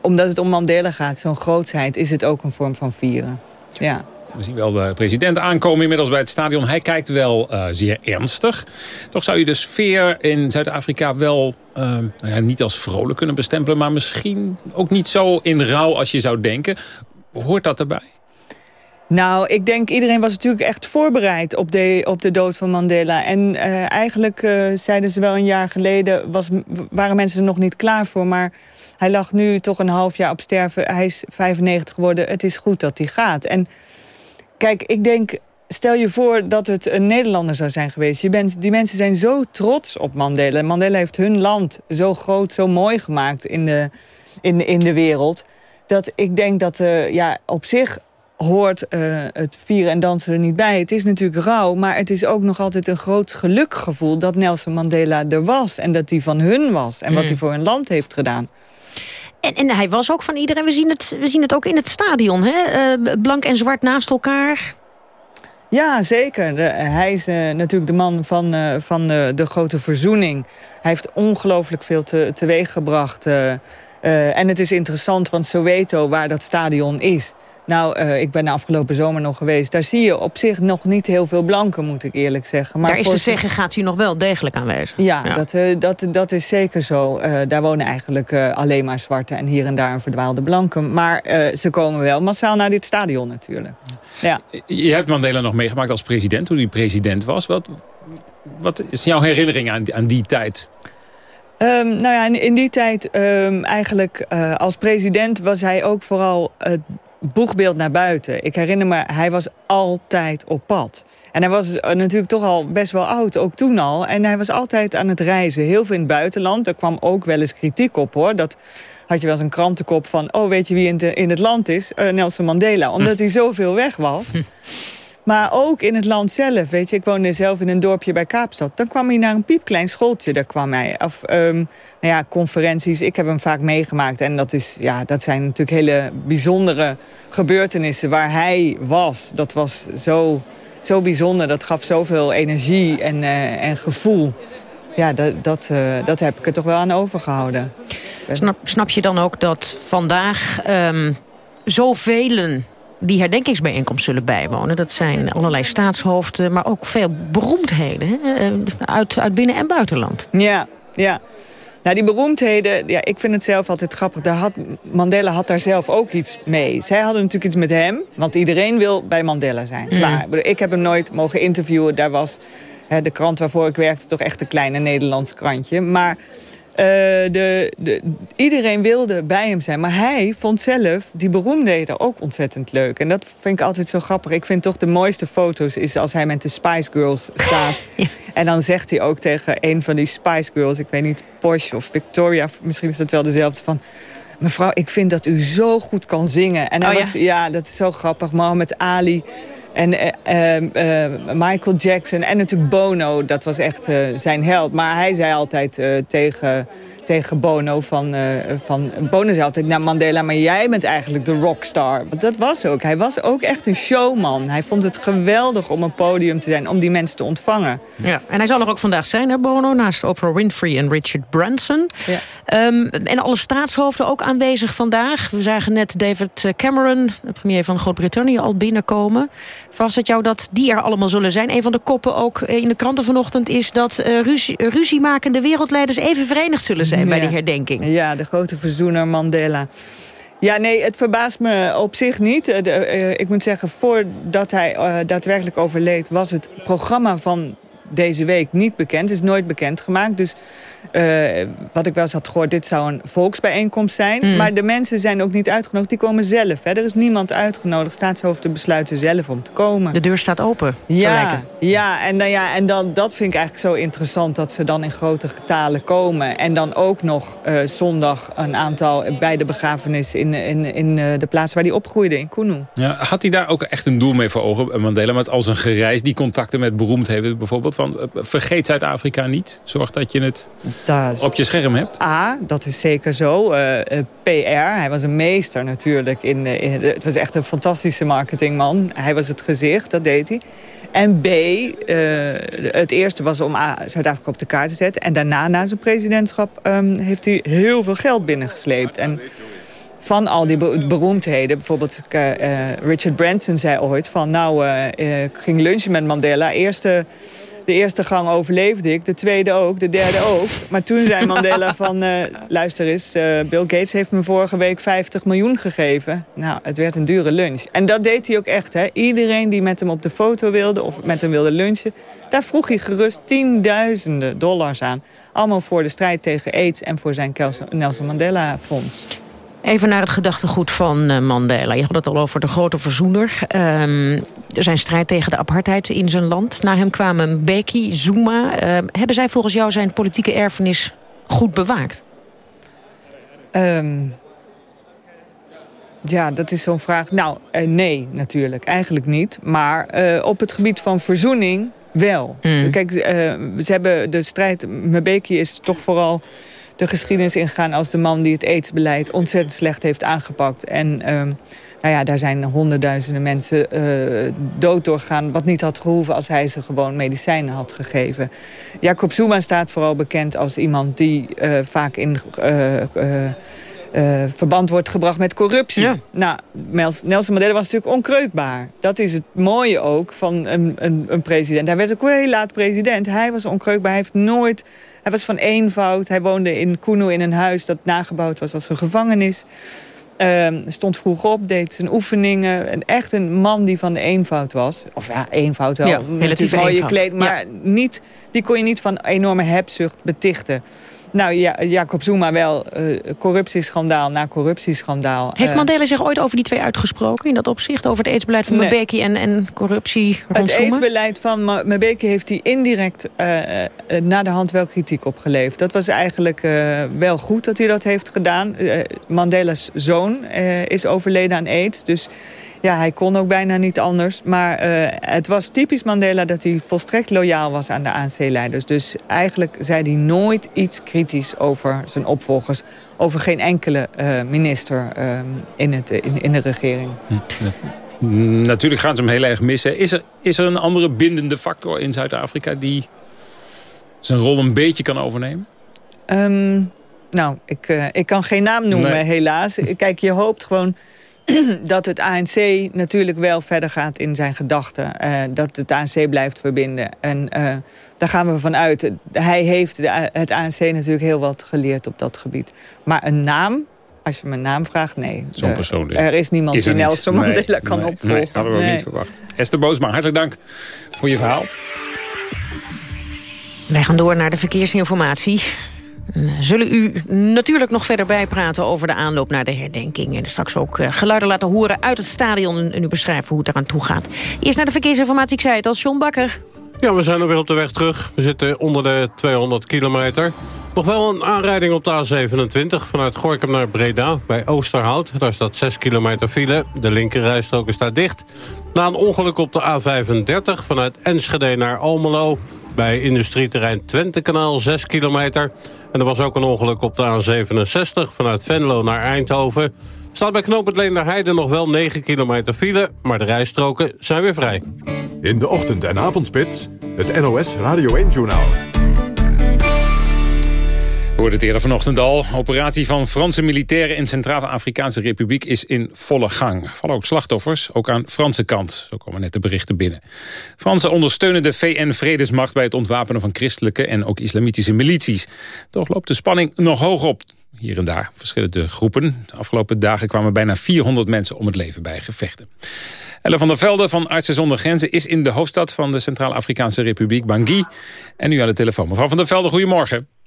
omdat het om Mandela gaat, zo'n grootheid, is het ook een vorm van vieren. Ja. We zien wel de president aankomen inmiddels bij het stadion. Hij kijkt wel uh, zeer ernstig. Toch zou je de sfeer in Zuid-Afrika wel uh, nou ja, niet als vrolijk kunnen bestempelen... maar misschien ook niet zo in rouw als je zou denken. Hoort dat erbij? Nou, ik denk iedereen was natuurlijk echt voorbereid op de, op de dood van Mandela. En uh, eigenlijk zeiden ze wel een jaar geleden... Was, waren mensen er nog niet klaar voor, maar... Hij lag nu toch een half jaar op sterven. Hij is 95 geworden. Het is goed dat hij gaat. En Kijk, ik denk, stel je voor dat het een Nederlander zou zijn geweest. Je bent, die mensen zijn zo trots op Mandela. Mandela heeft hun land zo groot, zo mooi gemaakt in de, in, in de wereld. Dat ik denk dat uh, ja, op zich hoort uh, het vieren en dansen er niet bij. Het is natuurlijk rouw, maar het is ook nog altijd een groot gelukgevoel... dat Nelson Mandela er was en dat hij van hun was... en wat hij voor hun land heeft gedaan. En, hij was ook van iedereen. We zien het, we zien het ook in het stadion. Hè? Uh, blank en zwart naast elkaar. Ja, zeker. De, hij is uh, natuurlijk de man van, uh, van de grote verzoening. Hij heeft ongelooflijk veel te, teweeg gebracht. en het is interessant, want Soweto, waar dat stadion is... Nou, uh, ik ben de afgelopen zomer nog geweest. Daar zie je op zich nog niet heel veel blanken, moet ik eerlijk zeggen. Maar daar is gaat u nog wel degelijk aanwezig. Ja, ja. Dat, uh, dat, dat is zeker zo. Uh, daar wonen eigenlijk alleen maar zwarte en hier en daar een verdwaalde blanken. Maar ze komen wel massaal naar dit stadion natuurlijk. Ja. Je hebt Mandela nog meegemaakt als president, toen hij president was. Wat, wat is jouw herinnering aan, aan die tijd? Um, nou ja, in, in die tijd um, eigenlijk uh, als president was hij ook vooral het boegbeeld naar buiten. Ik herinner me, hij was altijd op pad. En hij was eh, natuurlijk toch al best wel oud, ook toen al. En hij was altijd aan het reizen, heel veel in het buitenland. Er kwam ook wel eens kritiek op, hoor. Dat had je wel eens een krantenkop van... oh, weet je wie in, in het land is? Uh, Nelson Mandela, omdat hij zoveel weg was. Maar ook in het land zelf, weet je. Ik woonde zelf in een dorpje bij Kaapstad. Dan kwam hij naar een piepklein schooltje, daar kwam hij. Of, um, nou ja, conferenties. Ik heb hem vaak meegemaakt. En dat, is, ja, dat zijn natuurlijk hele bijzondere gebeurtenissen waar hij was. Dat was zo, zo bijzonder. Dat gaf zoveel energie en, uh, en gevoel. Ja, dat, dat, uh, dat heb ik er toch wel aan overgehouden. Snap, snap je dan ook dat vandaag um, zoveel die herdenkingsbijeenkomst zullen bijwonen. Dat zijn allerlei staatshoofden, maar ook veel beroemdheden hè? Uit, uit binnen- en buitenland. Ja, ja. Nou, die beroemdheden, ja, ik vind het zelf altijd grappig. Daar had, Mandela had daar zelf ook iets mee. Zij hadden natuurlijk iets met hem, want iedereen wil bij Mandela zijn. Mm. Klaar. Ik heb hem nooit mogen interviewen. Daar was hè, de krant waarvoor ik werkte toch echt een kleine Nederlands krantje. Maar de, de, iedereen wilde bij hem zijn. Maar hij vond zelf die beroemdheden ook ontzettend leuk. En dat vind ik altijd zo grappig. Ik vind toch de mooiste foto's is als hij met de Spice Girls staat. ja. En dan zegt hij ook tegen een van die Spice Girls... ik weet niet, Porsche of Victoria, misschien is dat wel dezelfde... van mevrouw, ik vind dat u zo goed kan zingen. En hij oh, was, ja? ja, dat is zo grappig. Mohammed Ali... En uh, uh, Michael Jackson en natuurlijk Bono, dat was echt uh, zijn held. Maar hij zei altijd tegen, tegen Bono van, van... Bono zei altijd, nou Mandela, maar jij bent eigenlijk de rockstar. Want dat was ook. Hij was ook echt een showman. Hij vond het geweldig om een podium te zijn, om die mensen te ontvangen. Ja, en hij zal er ook vandaag zijn, hè, Bono, naast Oprah Winfrey en Richard Branson. Ja. Um, en alle staatshoofden ook aanwezig vandaag. We zagen net David Cameron, de premier van Groot-Brittannië, al binnenkomen. Was het jou dat die er allemaal zullen zijn? Een van de koppen ook in de kranten vanochtend is dat uh, ruzie, ruziemakende wereldleiders even verenigd zullen zijn ja. bij die herdenking. Ja, de grote verzoener Mandela. Ja, nee, het verbaast me op zich niet. De, uh, ik moet zeggen, voordat hij uh, daadwerkelijk overleed... was het programma van deze week niet bekend. is nooit bekend gemaakt. Dus uh, wat ik wel eens had gehoord, dit zou een volksbijeenkomst zijn. Mm. Maar de mensen zijn ook niet uitgenodigd, die komen zelf. Hè. Er is niemand uitgenodigd. Staatshoofden besluiten zelf om te komen. De deur staat open, ja, ja, en, nou ja, en dan, dat vind ik eigenlijk zo interessant... dat ze dan in grote getalen komen. En dan ook nog uh, zondag een aantal bij de begrafenis... in, in, in uh, de plaats waar hij opgroeide, in Kunu. Ja, had hij daar ook echt een doel mee voor ogen, Mandela? Met als een gereis, die contacten met beroemdheden bijvoorbeeld... Van, vergeet Zuid-Afrika niet. Zorg dat je het dat, op je scherm hebt. A, dat is zeker zo. Uh, uh, PR, hij was een meester natuurlijk. In, in, het was echt een fantastische marketingman. Hij was het gezicht, dat deed hij. En B, uh, het eerste was om Zuid-Afrika op de kaart te zetten. En daarna, na zijn presidentschap, um, heeft hij heel veel geld binnengesleept. En van al die beroemdheden. Bijvoorbeeld uh, Richard Branson zei ooit van... nou, uh, ik ging lunchen met Mandela. Eerste, de eerste gang overleefde ik, de tweede ook, de derde ook. Maar toen zei Mandela van... luister eens, Bill Gates heeft me vorige week 50 miljoen gegeven. Nou, het werd een dure lunch. En dat deed hij ook echt, hè. Iedereen die met hem op de foto wilde of met hem wilde lunchen... daar vroeg hij gerust tienduizenden dollars aan. Allemaal voor de strijd tegen aids en voor zijn Nelson Mandela Fonds. Even naar het gedachtegoed van uh, Mandela. Je had het al over de grote verzoener. Um, zijn strijd tegen de apartheid in zijn land. Na hem kwamen Beki, Zuma. Uh, hebben zij volgens jou zijn politieke erfenis goed bewaakt? Um, ja, dat is zo'n vraag. Nou, uh, nee, natuurlijk. Eigenlijk niet. Maar op het gebied van verzoening wel. Mm. Kijk, ze hebben de strijd... Mbeki is toch vooral de geschiedenis ingegaan als de man die het aidsbeleid ontzettend slecht heeft aangepakt. En um, nou ja, daar zijn honderdduizenden mensen uh, dood doorgegaan... wat niet had gehoeven als hij ze gewoon medicijnen had gegeven. Jacob Zuma staat vooral bekend als iemand die uh, vaak in... Uh, uh, verband wordt gebracht met corruptie. Ja. Nou, Nelson Mandela was natuurlijk onkreukbaar. Dat is het mooie ook van een, een, een president. Hij werd ook heel laat president. Hij was onkreukbaar. Hij heeft nooit... Hij was van eenvoud. Hij woonde in Kuno in een huis dat nagebouwd was als een gevangenis. Uh, stond vroeg op, deed zijn oefeningen. En echt een man die van de eenvoud was. Of ja, eenvoud wel. Ja, relatief mooie kleding. Maar ja. niet, die kon je niet van enorme hebzucht betichten. Nou, ja, Jacob Zuma wel uh, corruptieschandaal na corruptieschandaal. Heeft Mandela zich ooit over die twee uitgesproken in dat opzicht? Over het aidsbeleid van nee. Mbeki en, en corruptie rond Het aidsbeleid van Mbeki heeft hij indirect uh, uh, na de hand wel kritiek opgeleverd. Dat was eigenlijk wel goed dat hij dat heeft gedaan. Mandela's zoon is overleden aan aids. Dus Ja, hij kon ook bijna niet anders. Maar het was typisch Mandela dat hij volstrekt loyaal was aan de ANC-leiders. Dus eigenlijk zei hij nooit iets kritisch over zijn opvolgers. Over geen enkele minister in, het, in, in de regering. Hm, Natuurlijk gaan ze hem heel erg missen. Is er, is er een andere bindende factor in Zuid-Afrika... die zijn rol een beetje kan overnemen? Ehm, nou, ik, ik kan geen naam noemen, helaas. Kijk, je hoopt gewoon dat het ANC natuurlijk wel verder gaat in zijn gedachten. Uh, dat het ANC blijft verbinden. En uh, daar gaan we vanuit. Hij heeft de, het ANC natuurlijk heel wat geleerd op dat gebied. Maar een naam, als je mijn naam vraagt, nee. Zo'n persoon. Er is niemand is die Nelson Mandela kan nee, opvolgen. Nee, hadden we ook niet verwacht. Esther Boosma, hartelijk dank voor je verhaal. Wij gaan door naar de verkeersinformatie. We zullen u natuurlijk nog verder bijpraten over de aanloop naar de herdenking. En straks ook eh, geluiden laten horen uit het stadion en u beschrijven hoe het eraan toe gaat. Eerst naar de verkeersinformatie, ik zei het al, John Bakker. Ja, we zijn er weer op de weg terug. We zitten onder de 200 kilometer. Nog wel een aanrijding op de A27 vanuit Gorkum naar Breda bij Oosterhout. Daar staat 6 kilometer file. De linkerrijstrook staat dicht. Na een ongeluk op de A35 vanuit Enschede naar Almelo... bij industrieterrein Twentekanaal 6 kilometer. En er was ook een ongeluk op de A67 vanuit Venlo naar Eindhoven... Staat bij knooppunt Leenderheide nog wel 9 kilometer file, maar de rijstroken zijn weer vrij. In de ochtend- en avondspits, het NOS Radio 1-journaal. We hoorden het eerder vanochtend al. Operatie van Franse militairen in Centraal-Afrikaanse Republiek is in volle gang. Vallen ook slachtoffers, ook aan Franse kant. Zo komen net de berichten binnen. Fransen ondersteunen de VN-vredesmacht bij het ontwapenen van christelijke en ook islamitische milities. Toch loopt de spanning nog hoog op. Hier en daar verschillende groepen. De afgelopen dagen kwamen bijna 400 mensen om het leven bij gevechten. Elle van der Velde van Artsen zonder Grenzen is in de hoofdstad van de Centraal-Afrikaanse Republiek, Bangui. En nu aan de telefoon. Mevrouw van der Velde, goedemorgen.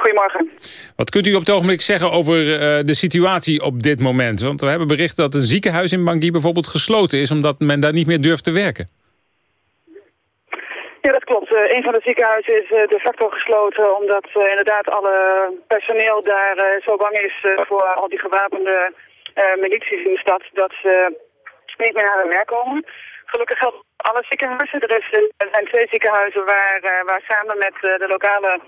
Goedemorgen. Wat kunt u op het ogenblik zeggen over uh, de situatie op dit moment? Want we hebben bericht dat een ziekenhuis in Bangui bijvoorbeeld gesloten is... omdat men daar niet meer durft te werken. Ja, dat klopt. Uh, een van de ziekenhuizen is uh, de facto gesloten... omdat inderdaad alle personeel daar zo bang is voor al die gewapende milities in de stad... dat ze niet meer naar hun werk komen. Gelukkig geldt alle ziekenhuizen. Er, is, er zijn twee ziekenhuizen waar, waar samen met de lokale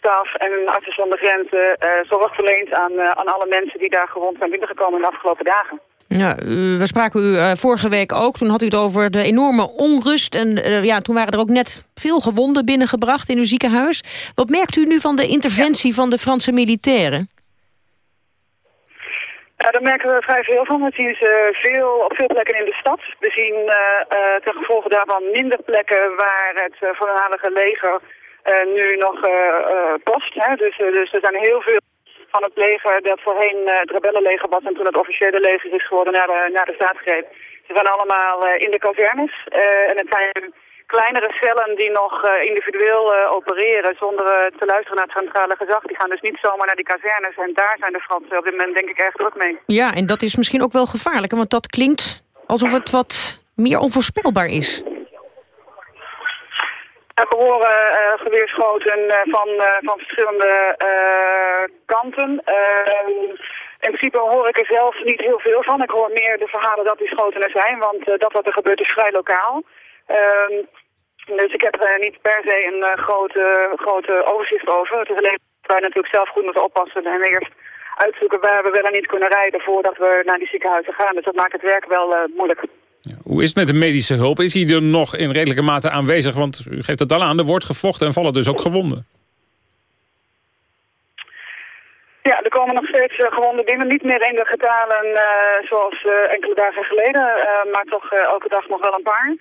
staf en artsen zonder grenzen uh, zorg verleent aan, uh, aan alle mensen die daar gewond zijn binnengekomen in de afgelopen dagen. Ja, we spraken u uh, vorige week ook. Toen had u het over de enorme onrust. En ja, toen waren er ook net veel gewonden binnengebracht in uw ziekenhuis. Wat merkt u nu van de interventie ja. van de Franse militairen? Ja, daar merken we vrij veel van. We zien ze veel, op veel plekken in de stad. We zien ten gevolge daarvan minder plekken waar het voormalige leger uh, nu nog uh, post. Hè? Dus, dus er zijn heel veel van het leger dat voorheen het rebellenleger was en toen het officiële leger is geworden naar de, naar de. Ze zijn allemaal in de kazernes en het zijn kleinere cellen die nog individueel opereren zonder te luisteren naar het centrale gezag. Die gaan dus niet zomaar naar die kazernes en daar zijn de Fransen op dit moment denk ik erg druk mee. Ja, en dat is misschien ook wel gevaarlijk, want dat klinkt alsof het wat meer onvoorspelbaar is. We horen uh, geweerschoten uh, van, van verschillende kanten. Ehm, in principe hoor ik er zelf niet heel veel van. Ik hoor meer de verhalen dat die schoten er zijn, want dat wat er gebeurt is vrij lokaal. Ehm, dus ik heb er niet per se een grote, grote overzicht over. Het is alleen dat wij natuurlijk zelf goed moeten oppassen en eerst uitzoeken waar we wel en niet kunnen rijden voordat we naar die ziekenhuizen gaan. Dus dat maakt het werk wel moeilijk. Hoe is het met de medische hulp? Is hij er nog in redelijke mate aanwezig? Want u geeft het al aan, er wordt gevochten en vallen dus ook gewonden. Ja, er komen nog steeds uh, gewonden binnen. Niet meer in de getalen uh, zoals uh, enkele dagen geleden, maar toch elke dag nog wel een paar.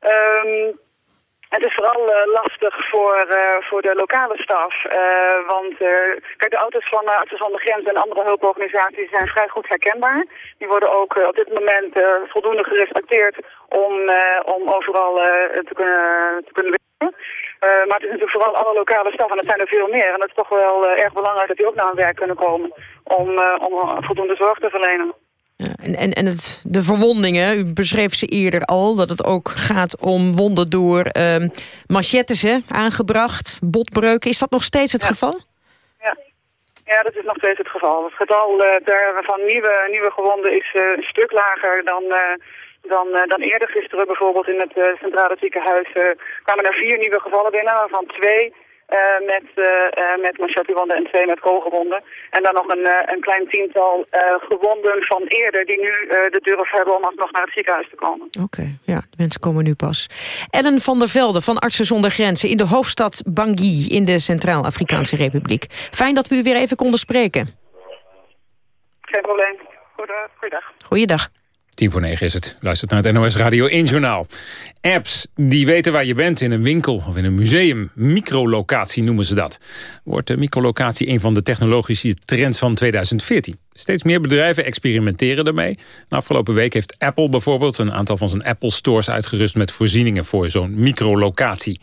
Um, het is vooral uh, lastig voor, uh, voor de lokale staf. Uh, want kijk, de auto's van Artsen zonder Grenzen en andere hulporganisaties zijn vrij goed herkenbaar. Die worden ook op dit moment voldoende gerespecteerd om, om overal te kunnen, te kunnen werken. maar het is natuurlijk vooral alle lokale staf en dat zijn er veel meer. En het is toch wel erg belangrijk dat die ook naar hun werk kunnen komen om, om voldoende zorg te verlenen. Ja, en en, en het, de verwondingen, u beschreef ze eerder al... dat het ook gaat om wonden door uh, machettes hè, aangebracht, botbreuken. Is dat nog steeds het ja. geval? Ja. Ja, dat is nog steeds het geval. Het getal uh, van nieuwe, nieuwe gewonden is een stuk lager dan, dan, dan eerder. Gisteren bijvoorbeeld in het centrale ziekenhuis kwamen er vier nieuwe gevallen binnen, waarvan twee uh, met, uh, met machetewonden en twee met kogelwonden. En dan nog een, een klein tiental gewonden van eerder die nu de durf hebben om alsnog naar het ziekenhuis te komen. Oké, ja, de mensen komen nu pas. Ellen van der Velde van Artsen zonder Grenzen in de hoofdstad Bangui in de Centraal-Afrikaanse Republiek. Fijn dat we u weer even konden spreken. Geen probleem. Goedendag. Goeiedag. Tien voor negen is het. Luistert naar het NOS Radio 1 Journaal. Apps die weten waar je bent in een winkel of in een museum. Microlocatie noemen ze dat. Wordt de microlocatie een van de technologische trends van 2014. Steeds meer bedrijven experimenteren ermee. De afgelopen week heeft Apple bijvoorbeeld een aantal van zijn Apple stores uitgerust met voorzieningen voor zo'n microlocatie.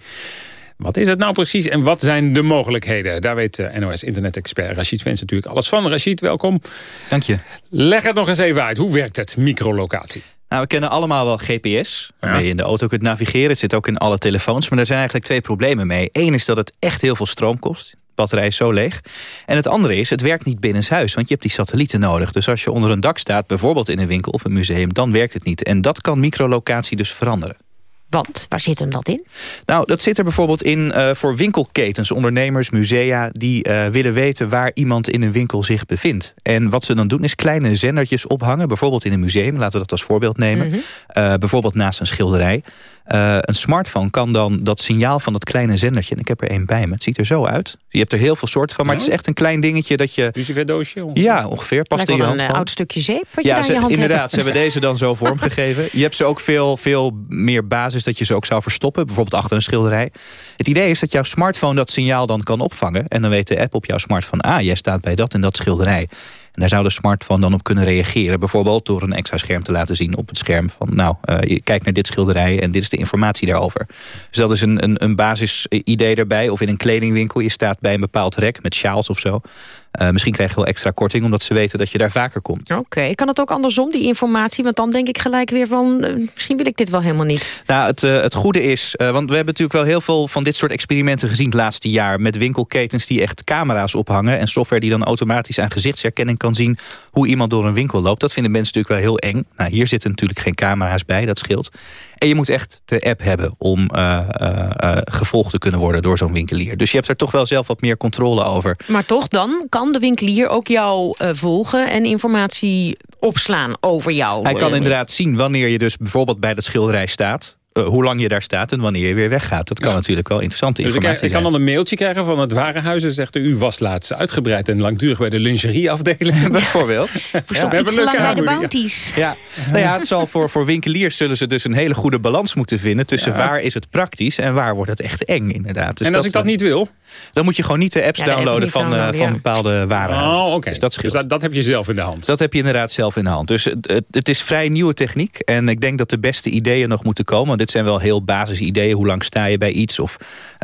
Wat is het nou precies en wat zijn de mogelijkheden? Daar weet eh, NOS-internet-expert Rachid Vens natuurlijk alles van. Rachid, welkom. Dank je. Leg het nog eens even uit. Hoe werkt het, microlocatie? Nou, we kennen allemaal wel GPS, waarmee je in de auto kunt navigeren. Het zit ook in alle telefoons, maar er zijn eigenlijk twee problemen mee. Eén is dat het echt heel veel stroom kost. De batterij is zo leeg. En het andere is, het werkt niet binnenshuis, want je hebt die satellieten nodig. Dus als je onder een dak staat, bijvoorbeeld in een winkel of een museum, dan werkt het niet. En dat kan microlocatie dus veranderen. Want, waar zit hem dat in? Nou, dat zit er bijvoorbeeld in uh, voor winkelketens, ondernemers, musea... die uh, willen weten waar iemand in een winkel zich bevindt. En wat ze dan doen is kleine zendertjes ophangen. Bijvoorbeeld in een museum, laten we dat als voorbeeld nemen. Mm -hmm. uh, bijvoorbeeld naast een schilderij. Uh, een smartphone kan dan dat signaal van dat kleine zendertje... en ik heb er één bij me, het ziet er zo uit. Je hebt er heel veel soorten van, maar ja. het is echt een klein dingetje dat je... Luciferdoosje? Ja, ongeveer, past in je hand. een oud stukje zeep wat ja, je ze, je hand inderdaad, hebt. ze hebben deze dan zo vormgegeven. Je hebt ze ook veel, veel meer basis dat je ze ook zou verstoppen. Bijvoorbeeld achter een schilderij. Het idee is dat jouw smartphone dat signaal dan kan opvangen. En dan weet de app op jouw smartphone... ah, jij staat bij dat en dat schilderij. Daar zou de smartphone dan op kunnen reageren. Bijvoorbeeld door een extra scherm te laten zien op het scherm. Van nou, uh, je kijkt naar dit schilderij en dit is de informatie daarover. Dus dat is een, een, een basisidee erbij. Of in een kledingwinkel, je staat bij een bepaald rek met sjaals of zo. Uh, misschien krijg je wel extra korting omdat ze weten dat je daar vaker komt. Oké, okay. kan het ook andersom, die informatie? Want dan denk ik gelijk weer van, uh, misschien wil ik dit wel helemaal niet. Nou, het, uh, het goede is, want we hebben natuurlijk wel heel veel van dit soort experimenten gezien het laatste jaar. Met winkelketens die echt camera's ophangen. En software die dan automatisch aan gezichtsherkenning kan zien hoe iemand door een winkel loopt. Dat vinden mensen natuurlijk wel heel eng. Nou, hier zitten natuurlijk geen camera's bij, dat scheelt. En je moet echt de app hebben om gevolgd te kunnen worden door zo'n winkelier. Dus je hebt er toch wel zelf wat meer controle over. Maar toch dan kan de winkelier ook jou uh, volgen en informatie opslaan over jou. Hij kan inderdaad zien wanneer je dus bijvoorbeeld bij dat schilderij staat. Uh, hoe lang je daar staat en wanneer je weer weggaat. Dat kan ja. natuurlijk wel interessante dus informatie ik, ik kan dan een mailtje krijgen van het warenhuis... en zegt u was laatst uitgebreid en langdurig bij de lingerieafdeling. Bijvoorbeeld. ja. ja. We hebben lang bij de bounties. Ja. Nou ja, het zal voor, voor winkeliers zullen ze dus een hele goede balans moeten vinden... tussen ja. waar is het praktisch en waar wordt het echt eng inderdaad. Dus en als dat, ik dat niet wil? Dan moet je gewoon niet de apps ja, downloaden van, downloaden, uh, van bepaalde warenhuizen. Oh, okay. Dus dat scheelt. Dus dat, dat, heb je zelf in de hand? Dat heb je inderdaad zelf in de hand. Dus het, het, het, is vrij nieuwe techniek. En ik denk dat de beste ideeën nog moeten komen. Want dit zijn wel heel basisideeën. Hoe lang sta je bij iets? Of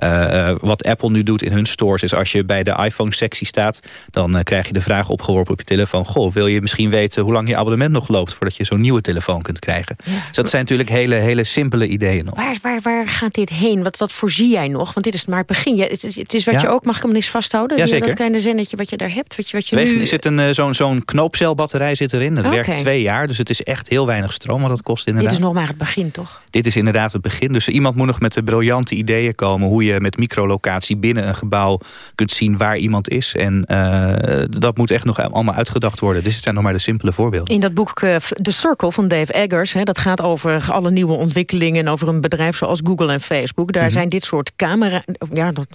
uh, wat Apple nu doet in hun stores is als je bij de iPhone-sectie staat... dan uh, krijg je de vraag opgeworpen op je telefoon. Goh, wil je misschien weten hoe lang je abonnement nog loopt... voordat je zo'n nieuwe telefoon kunt krijgen? Ja. Dus dat zijn natuurlijk hele, hele simpele ideeën nog. Waar, waar, waar gaat dit heen? Wat, wat voorzie jij nog? Want dit is maar het begin. Het is, het is wat ja. je ook, mag ik hem eens vasthouden? Ja, zeker. Dat kleine zennetje wat je daar hebt. Wat je, wat je nu... Zit een, uh, zo'n zo'n knoopcelbatterij zit erin. Dat okay. werkt twee jaar, dus het is echt heel weinig stroom wat dat kost inderdaad. Dit is nog maar het begin, toch? Dit is inderdaad het begin. Dus iemand moet nog met de briljante ideeën komen... hoe je met microlocatie binnen een gebouw kunt zien waar iemand is. En uh, dat moet echt nog allemaal uitgedacht worden. Dus het zijn nog maar de simpele voorbeelden. In dat boek uh, The Circle van Dave Eggers... Hè, dat gaat over alle nieuwe ontwikkelingen... over een bedrijf zoals Google en Facebook. Daar mm -hmm. zijn dit soort camera... Ja, dat,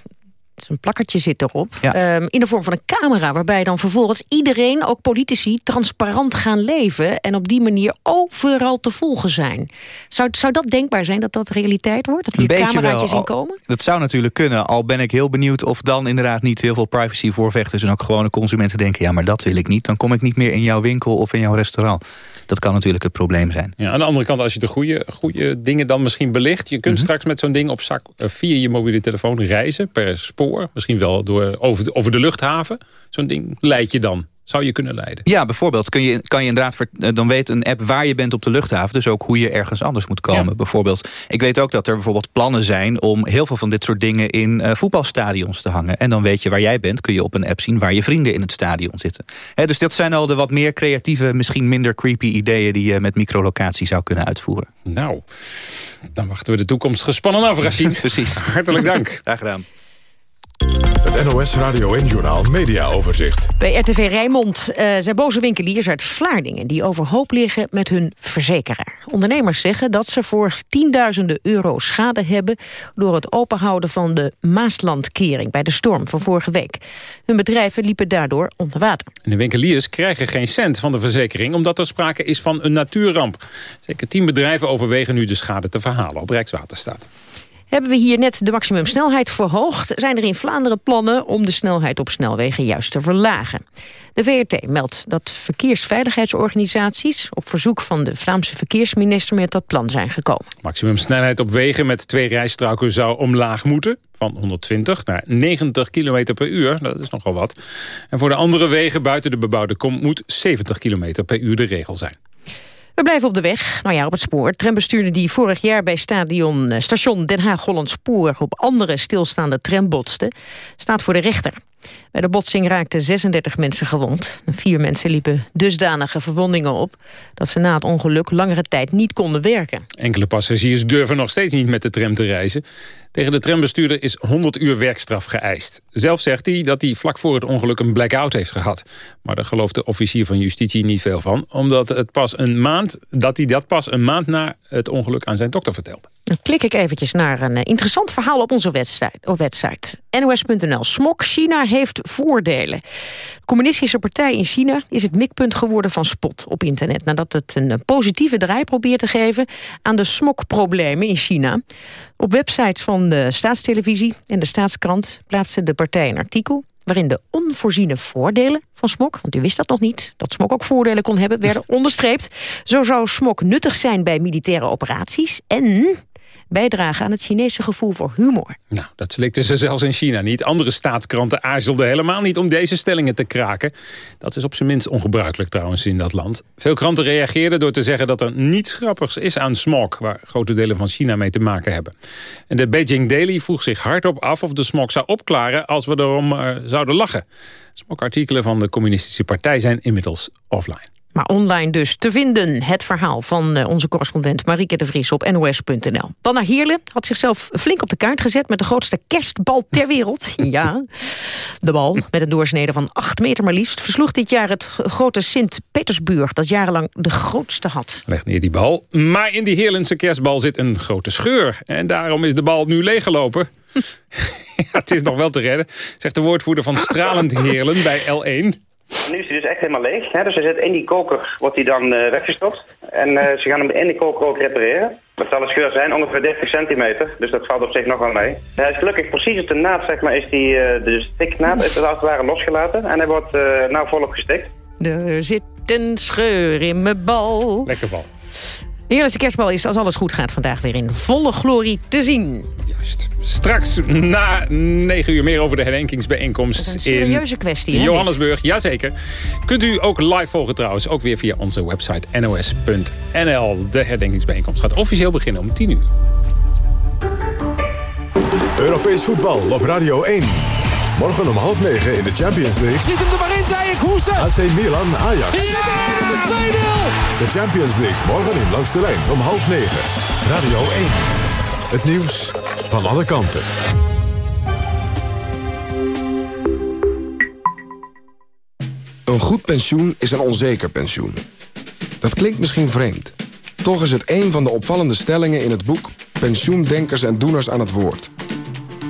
een plakkertje zit erop. Ja. Um, in de vorm van een camera. Waarbij dan vervolgens iedereen, ook politici, transparant gaan leven. En op die manier overal te volgen zijn. Zou, zou dat denkbaar zijn dat dat realiteit wordt? Dat hier cameraatjes in komen? Dat zou natuurlijk kunnen. Al ben ik heel benieuwd of dan inderdaad niet heel veel privacy voorvechters. En ook gewone consumenten denken, ja maar dat wil ik niet. Dan kom ik niet meer in jouw winkel of in jouw restaurant. Dat kan natuurlijk het probleem zijn. Ja, aan de andere kant, als je de goede, goede dingen dan misschien belicht. Je kunt mm -hmm. straks met zo'n ding op zak via je mobiele telefoon reizen per spoor. Misschien wel door, over, de, over de luchthaven. Zo'n ding leid je dan zou je kunnen leiden. Ja, bijvoorbeeld kun je, kan je inderdaad... Eh, dan weet een app waar je bent op de luchthaven... dus ook hoe je ergens anders moet komen. Bijvoorbeeld, ik weet ook dat er bijvoorbeeld plannen zijn... om heel veel van dit soort dingen in uh, voetbalstadions te hangen. En dan weet je waar jij bent, kun je op een app zien... waar je vrienden in het stadion zitten. dus dat zijn al de wat meer creatieve, misschien minder creepy ideeën... die je met microlocatie zou kunnen uitvoeren. Nou, dan wachten we de toekomst gespannen af, Rashid. Precies. Hartelijk dank. Graag gedaan. Het NOS Radio en Journal Media Overzicht. Bij RTV Rijnmond uh, zijn boze winkeliers uit Vlaardingen... die overhoop liggen met hun verzekeraar. Ondernemers zeggen dat ze voor tienduizenden euro schade hebben... door het openhouden van de Maaslandkering bij de storm van vorige week. Hun bedrijven liepen daardoor onder water. de winkeliers krijgen geen cent van de verzekering... omdat er sprake is van een natuurramp. Zeker tien bedrijven overwegen nu de schade te verhalen op Rijkswaterstaat. Hebben we hier net de maximumsnelheid verhoogd... zijn er in Vlaanderen plannen om de snelheid op snelwegen juist te verlagen. De VRT meldt dat verkeersveiligheidsorganisaties... op verzoek van de Vlaamse verkeersminister met dat plan zijn gekomen. Maximumsnelheid op wegen met twee rijstroken zou omlaag moeten... van 120 naar 90 km per uur, dat is nogal wat. En voor de andere wegen buiten de bebouwde kom... moet 70 km per uur de regel zijn. We blijven op de weg, nou ja, op het spoor. Trambestuurder die vorig jaar bij stadion, eh, station Den Haag-Holland Spoor... op andere stilstaande tram botste, staat voor de rechter. Bij de botsing raakten 36 mensen gewond. Vier mensen liepen dusdanige verwondingen op... dat ze na het ongeluk langere tijd niet konden werken. Enkele passagiers durven nog steeds niet met de tram te reizen. Tegen de trambestuurder is 100 uur werkstraf geëist. Zelf zegt hij dat hij vlak voor het ongeluk een blackout heeft gehad. Maar daar gelooft de officier van justitie niet veel van... omdat het pas een maand, dat hij dat pas een maand na het ongeluk aan zijn dokter vertelde. Dan klik ik eventjes naar een eh, interessant verhaal op onze website. Website. NOS.nl. Smok, China heeft voordelen. Communistische partij in China is het mikpunt geworden van spot op internet... nadat het een positieve draai probeert te geven aan de smokproblemen in China. Op websites van de staatstelevisie en de staatskrant plaatste de partij een artikel waarin de onvoorziene voordelen van smok... want u wist dat nog niet, dat smok ook voordelen kon hebben... werden onderstreept. Zo zou smok nuttig zijn bij militaire operaties... en bijdragen aan het Chinese gevoel voor humor. Nou, dat slikten ze zelfs in China niet. Andere staatskranten aarzelden helemaal niet om deze stellingen te kraken. Dat is op zijn minst ongebruikelijk trouwens in dat land. Veel kranten reageerden door te zeggen dat er niets grappigs is aan smog... waar grote delen van China mee te maken hebben. En de Beijing Daily vroeg zich hardop af of de smog zou opklaren... als we erom uh, zouden lachen. Smogartikelen van de communistische partij zijn inmiddels offline. Maar online dus te vinden het verhaal van eh, onze correspondent Marieke de Vries op nos.nl. Dan naar Heerlen had zichzelf flink op de kaart gezet met de grootste kerstbal ter wereld. ja, de bal met een doorsnede van 8 meter maar liefst versloeg dit jaar het grote Sint-Petersburg dat jarenlang de grootste had. Leg neer die bal. Maar in die Heerlense kerstbal zit een grote scheur. En daarom is de bal nu leeggelopen. ja, het is nog wel te redden, zegt de woordvoerder van Stralend Heerlen bij L1. Nu is hij dus echt helemaal leeg. Hè? Dus hij zit in die koker, wordt hij dan uh, weggestopt. En uh, ze gaan hem in die koker ook repareren. Dat zal een scheur zijn, ongeveer 30 centimeter. Dus dat valt op zich nog wel mee. Hij is gelukkig precies op de naad, zeg maar, is die, uh, de stiknaad is als het ware losgelaten. En hij wordt nou volop gestikt. Er zit een scheur in mijn bal. Lekker bal. De Heerlijkse kerstbal is, als alles goed gaat, vandaag weer in volle glorie te zien. Juist. Straks na 9 uur meer over de herdenkingsbijeenkomst een serieuze kwestie, in Johannesburg. Jazeker. Kunt u ook live volgen trouwens, ook weer via onze website nos.nl. De herdenkingsbijeenkomst gaat officieel beginnen om 10 uur. Europees voetbal op Radio 1. Morgen om half negen in de Champions League. Schiet hem er maar in, zei ik. Hoesen. AC Milan, Ajax. Ja, dat is 2-0. De Champions League, morgen in Langs de Lijn om half negen. Radio 1. Het nieuws van alle kanten. Een goed pensioen is een onzeker pensioen. Dat klinkt misschien vreemd. Toch is het een van de opvallende stellingen in het boek... Pensioendenkers en Doeners aan het Woord...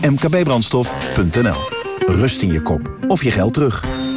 mkbbrandstof.nl Rust in je kop of je geld terug.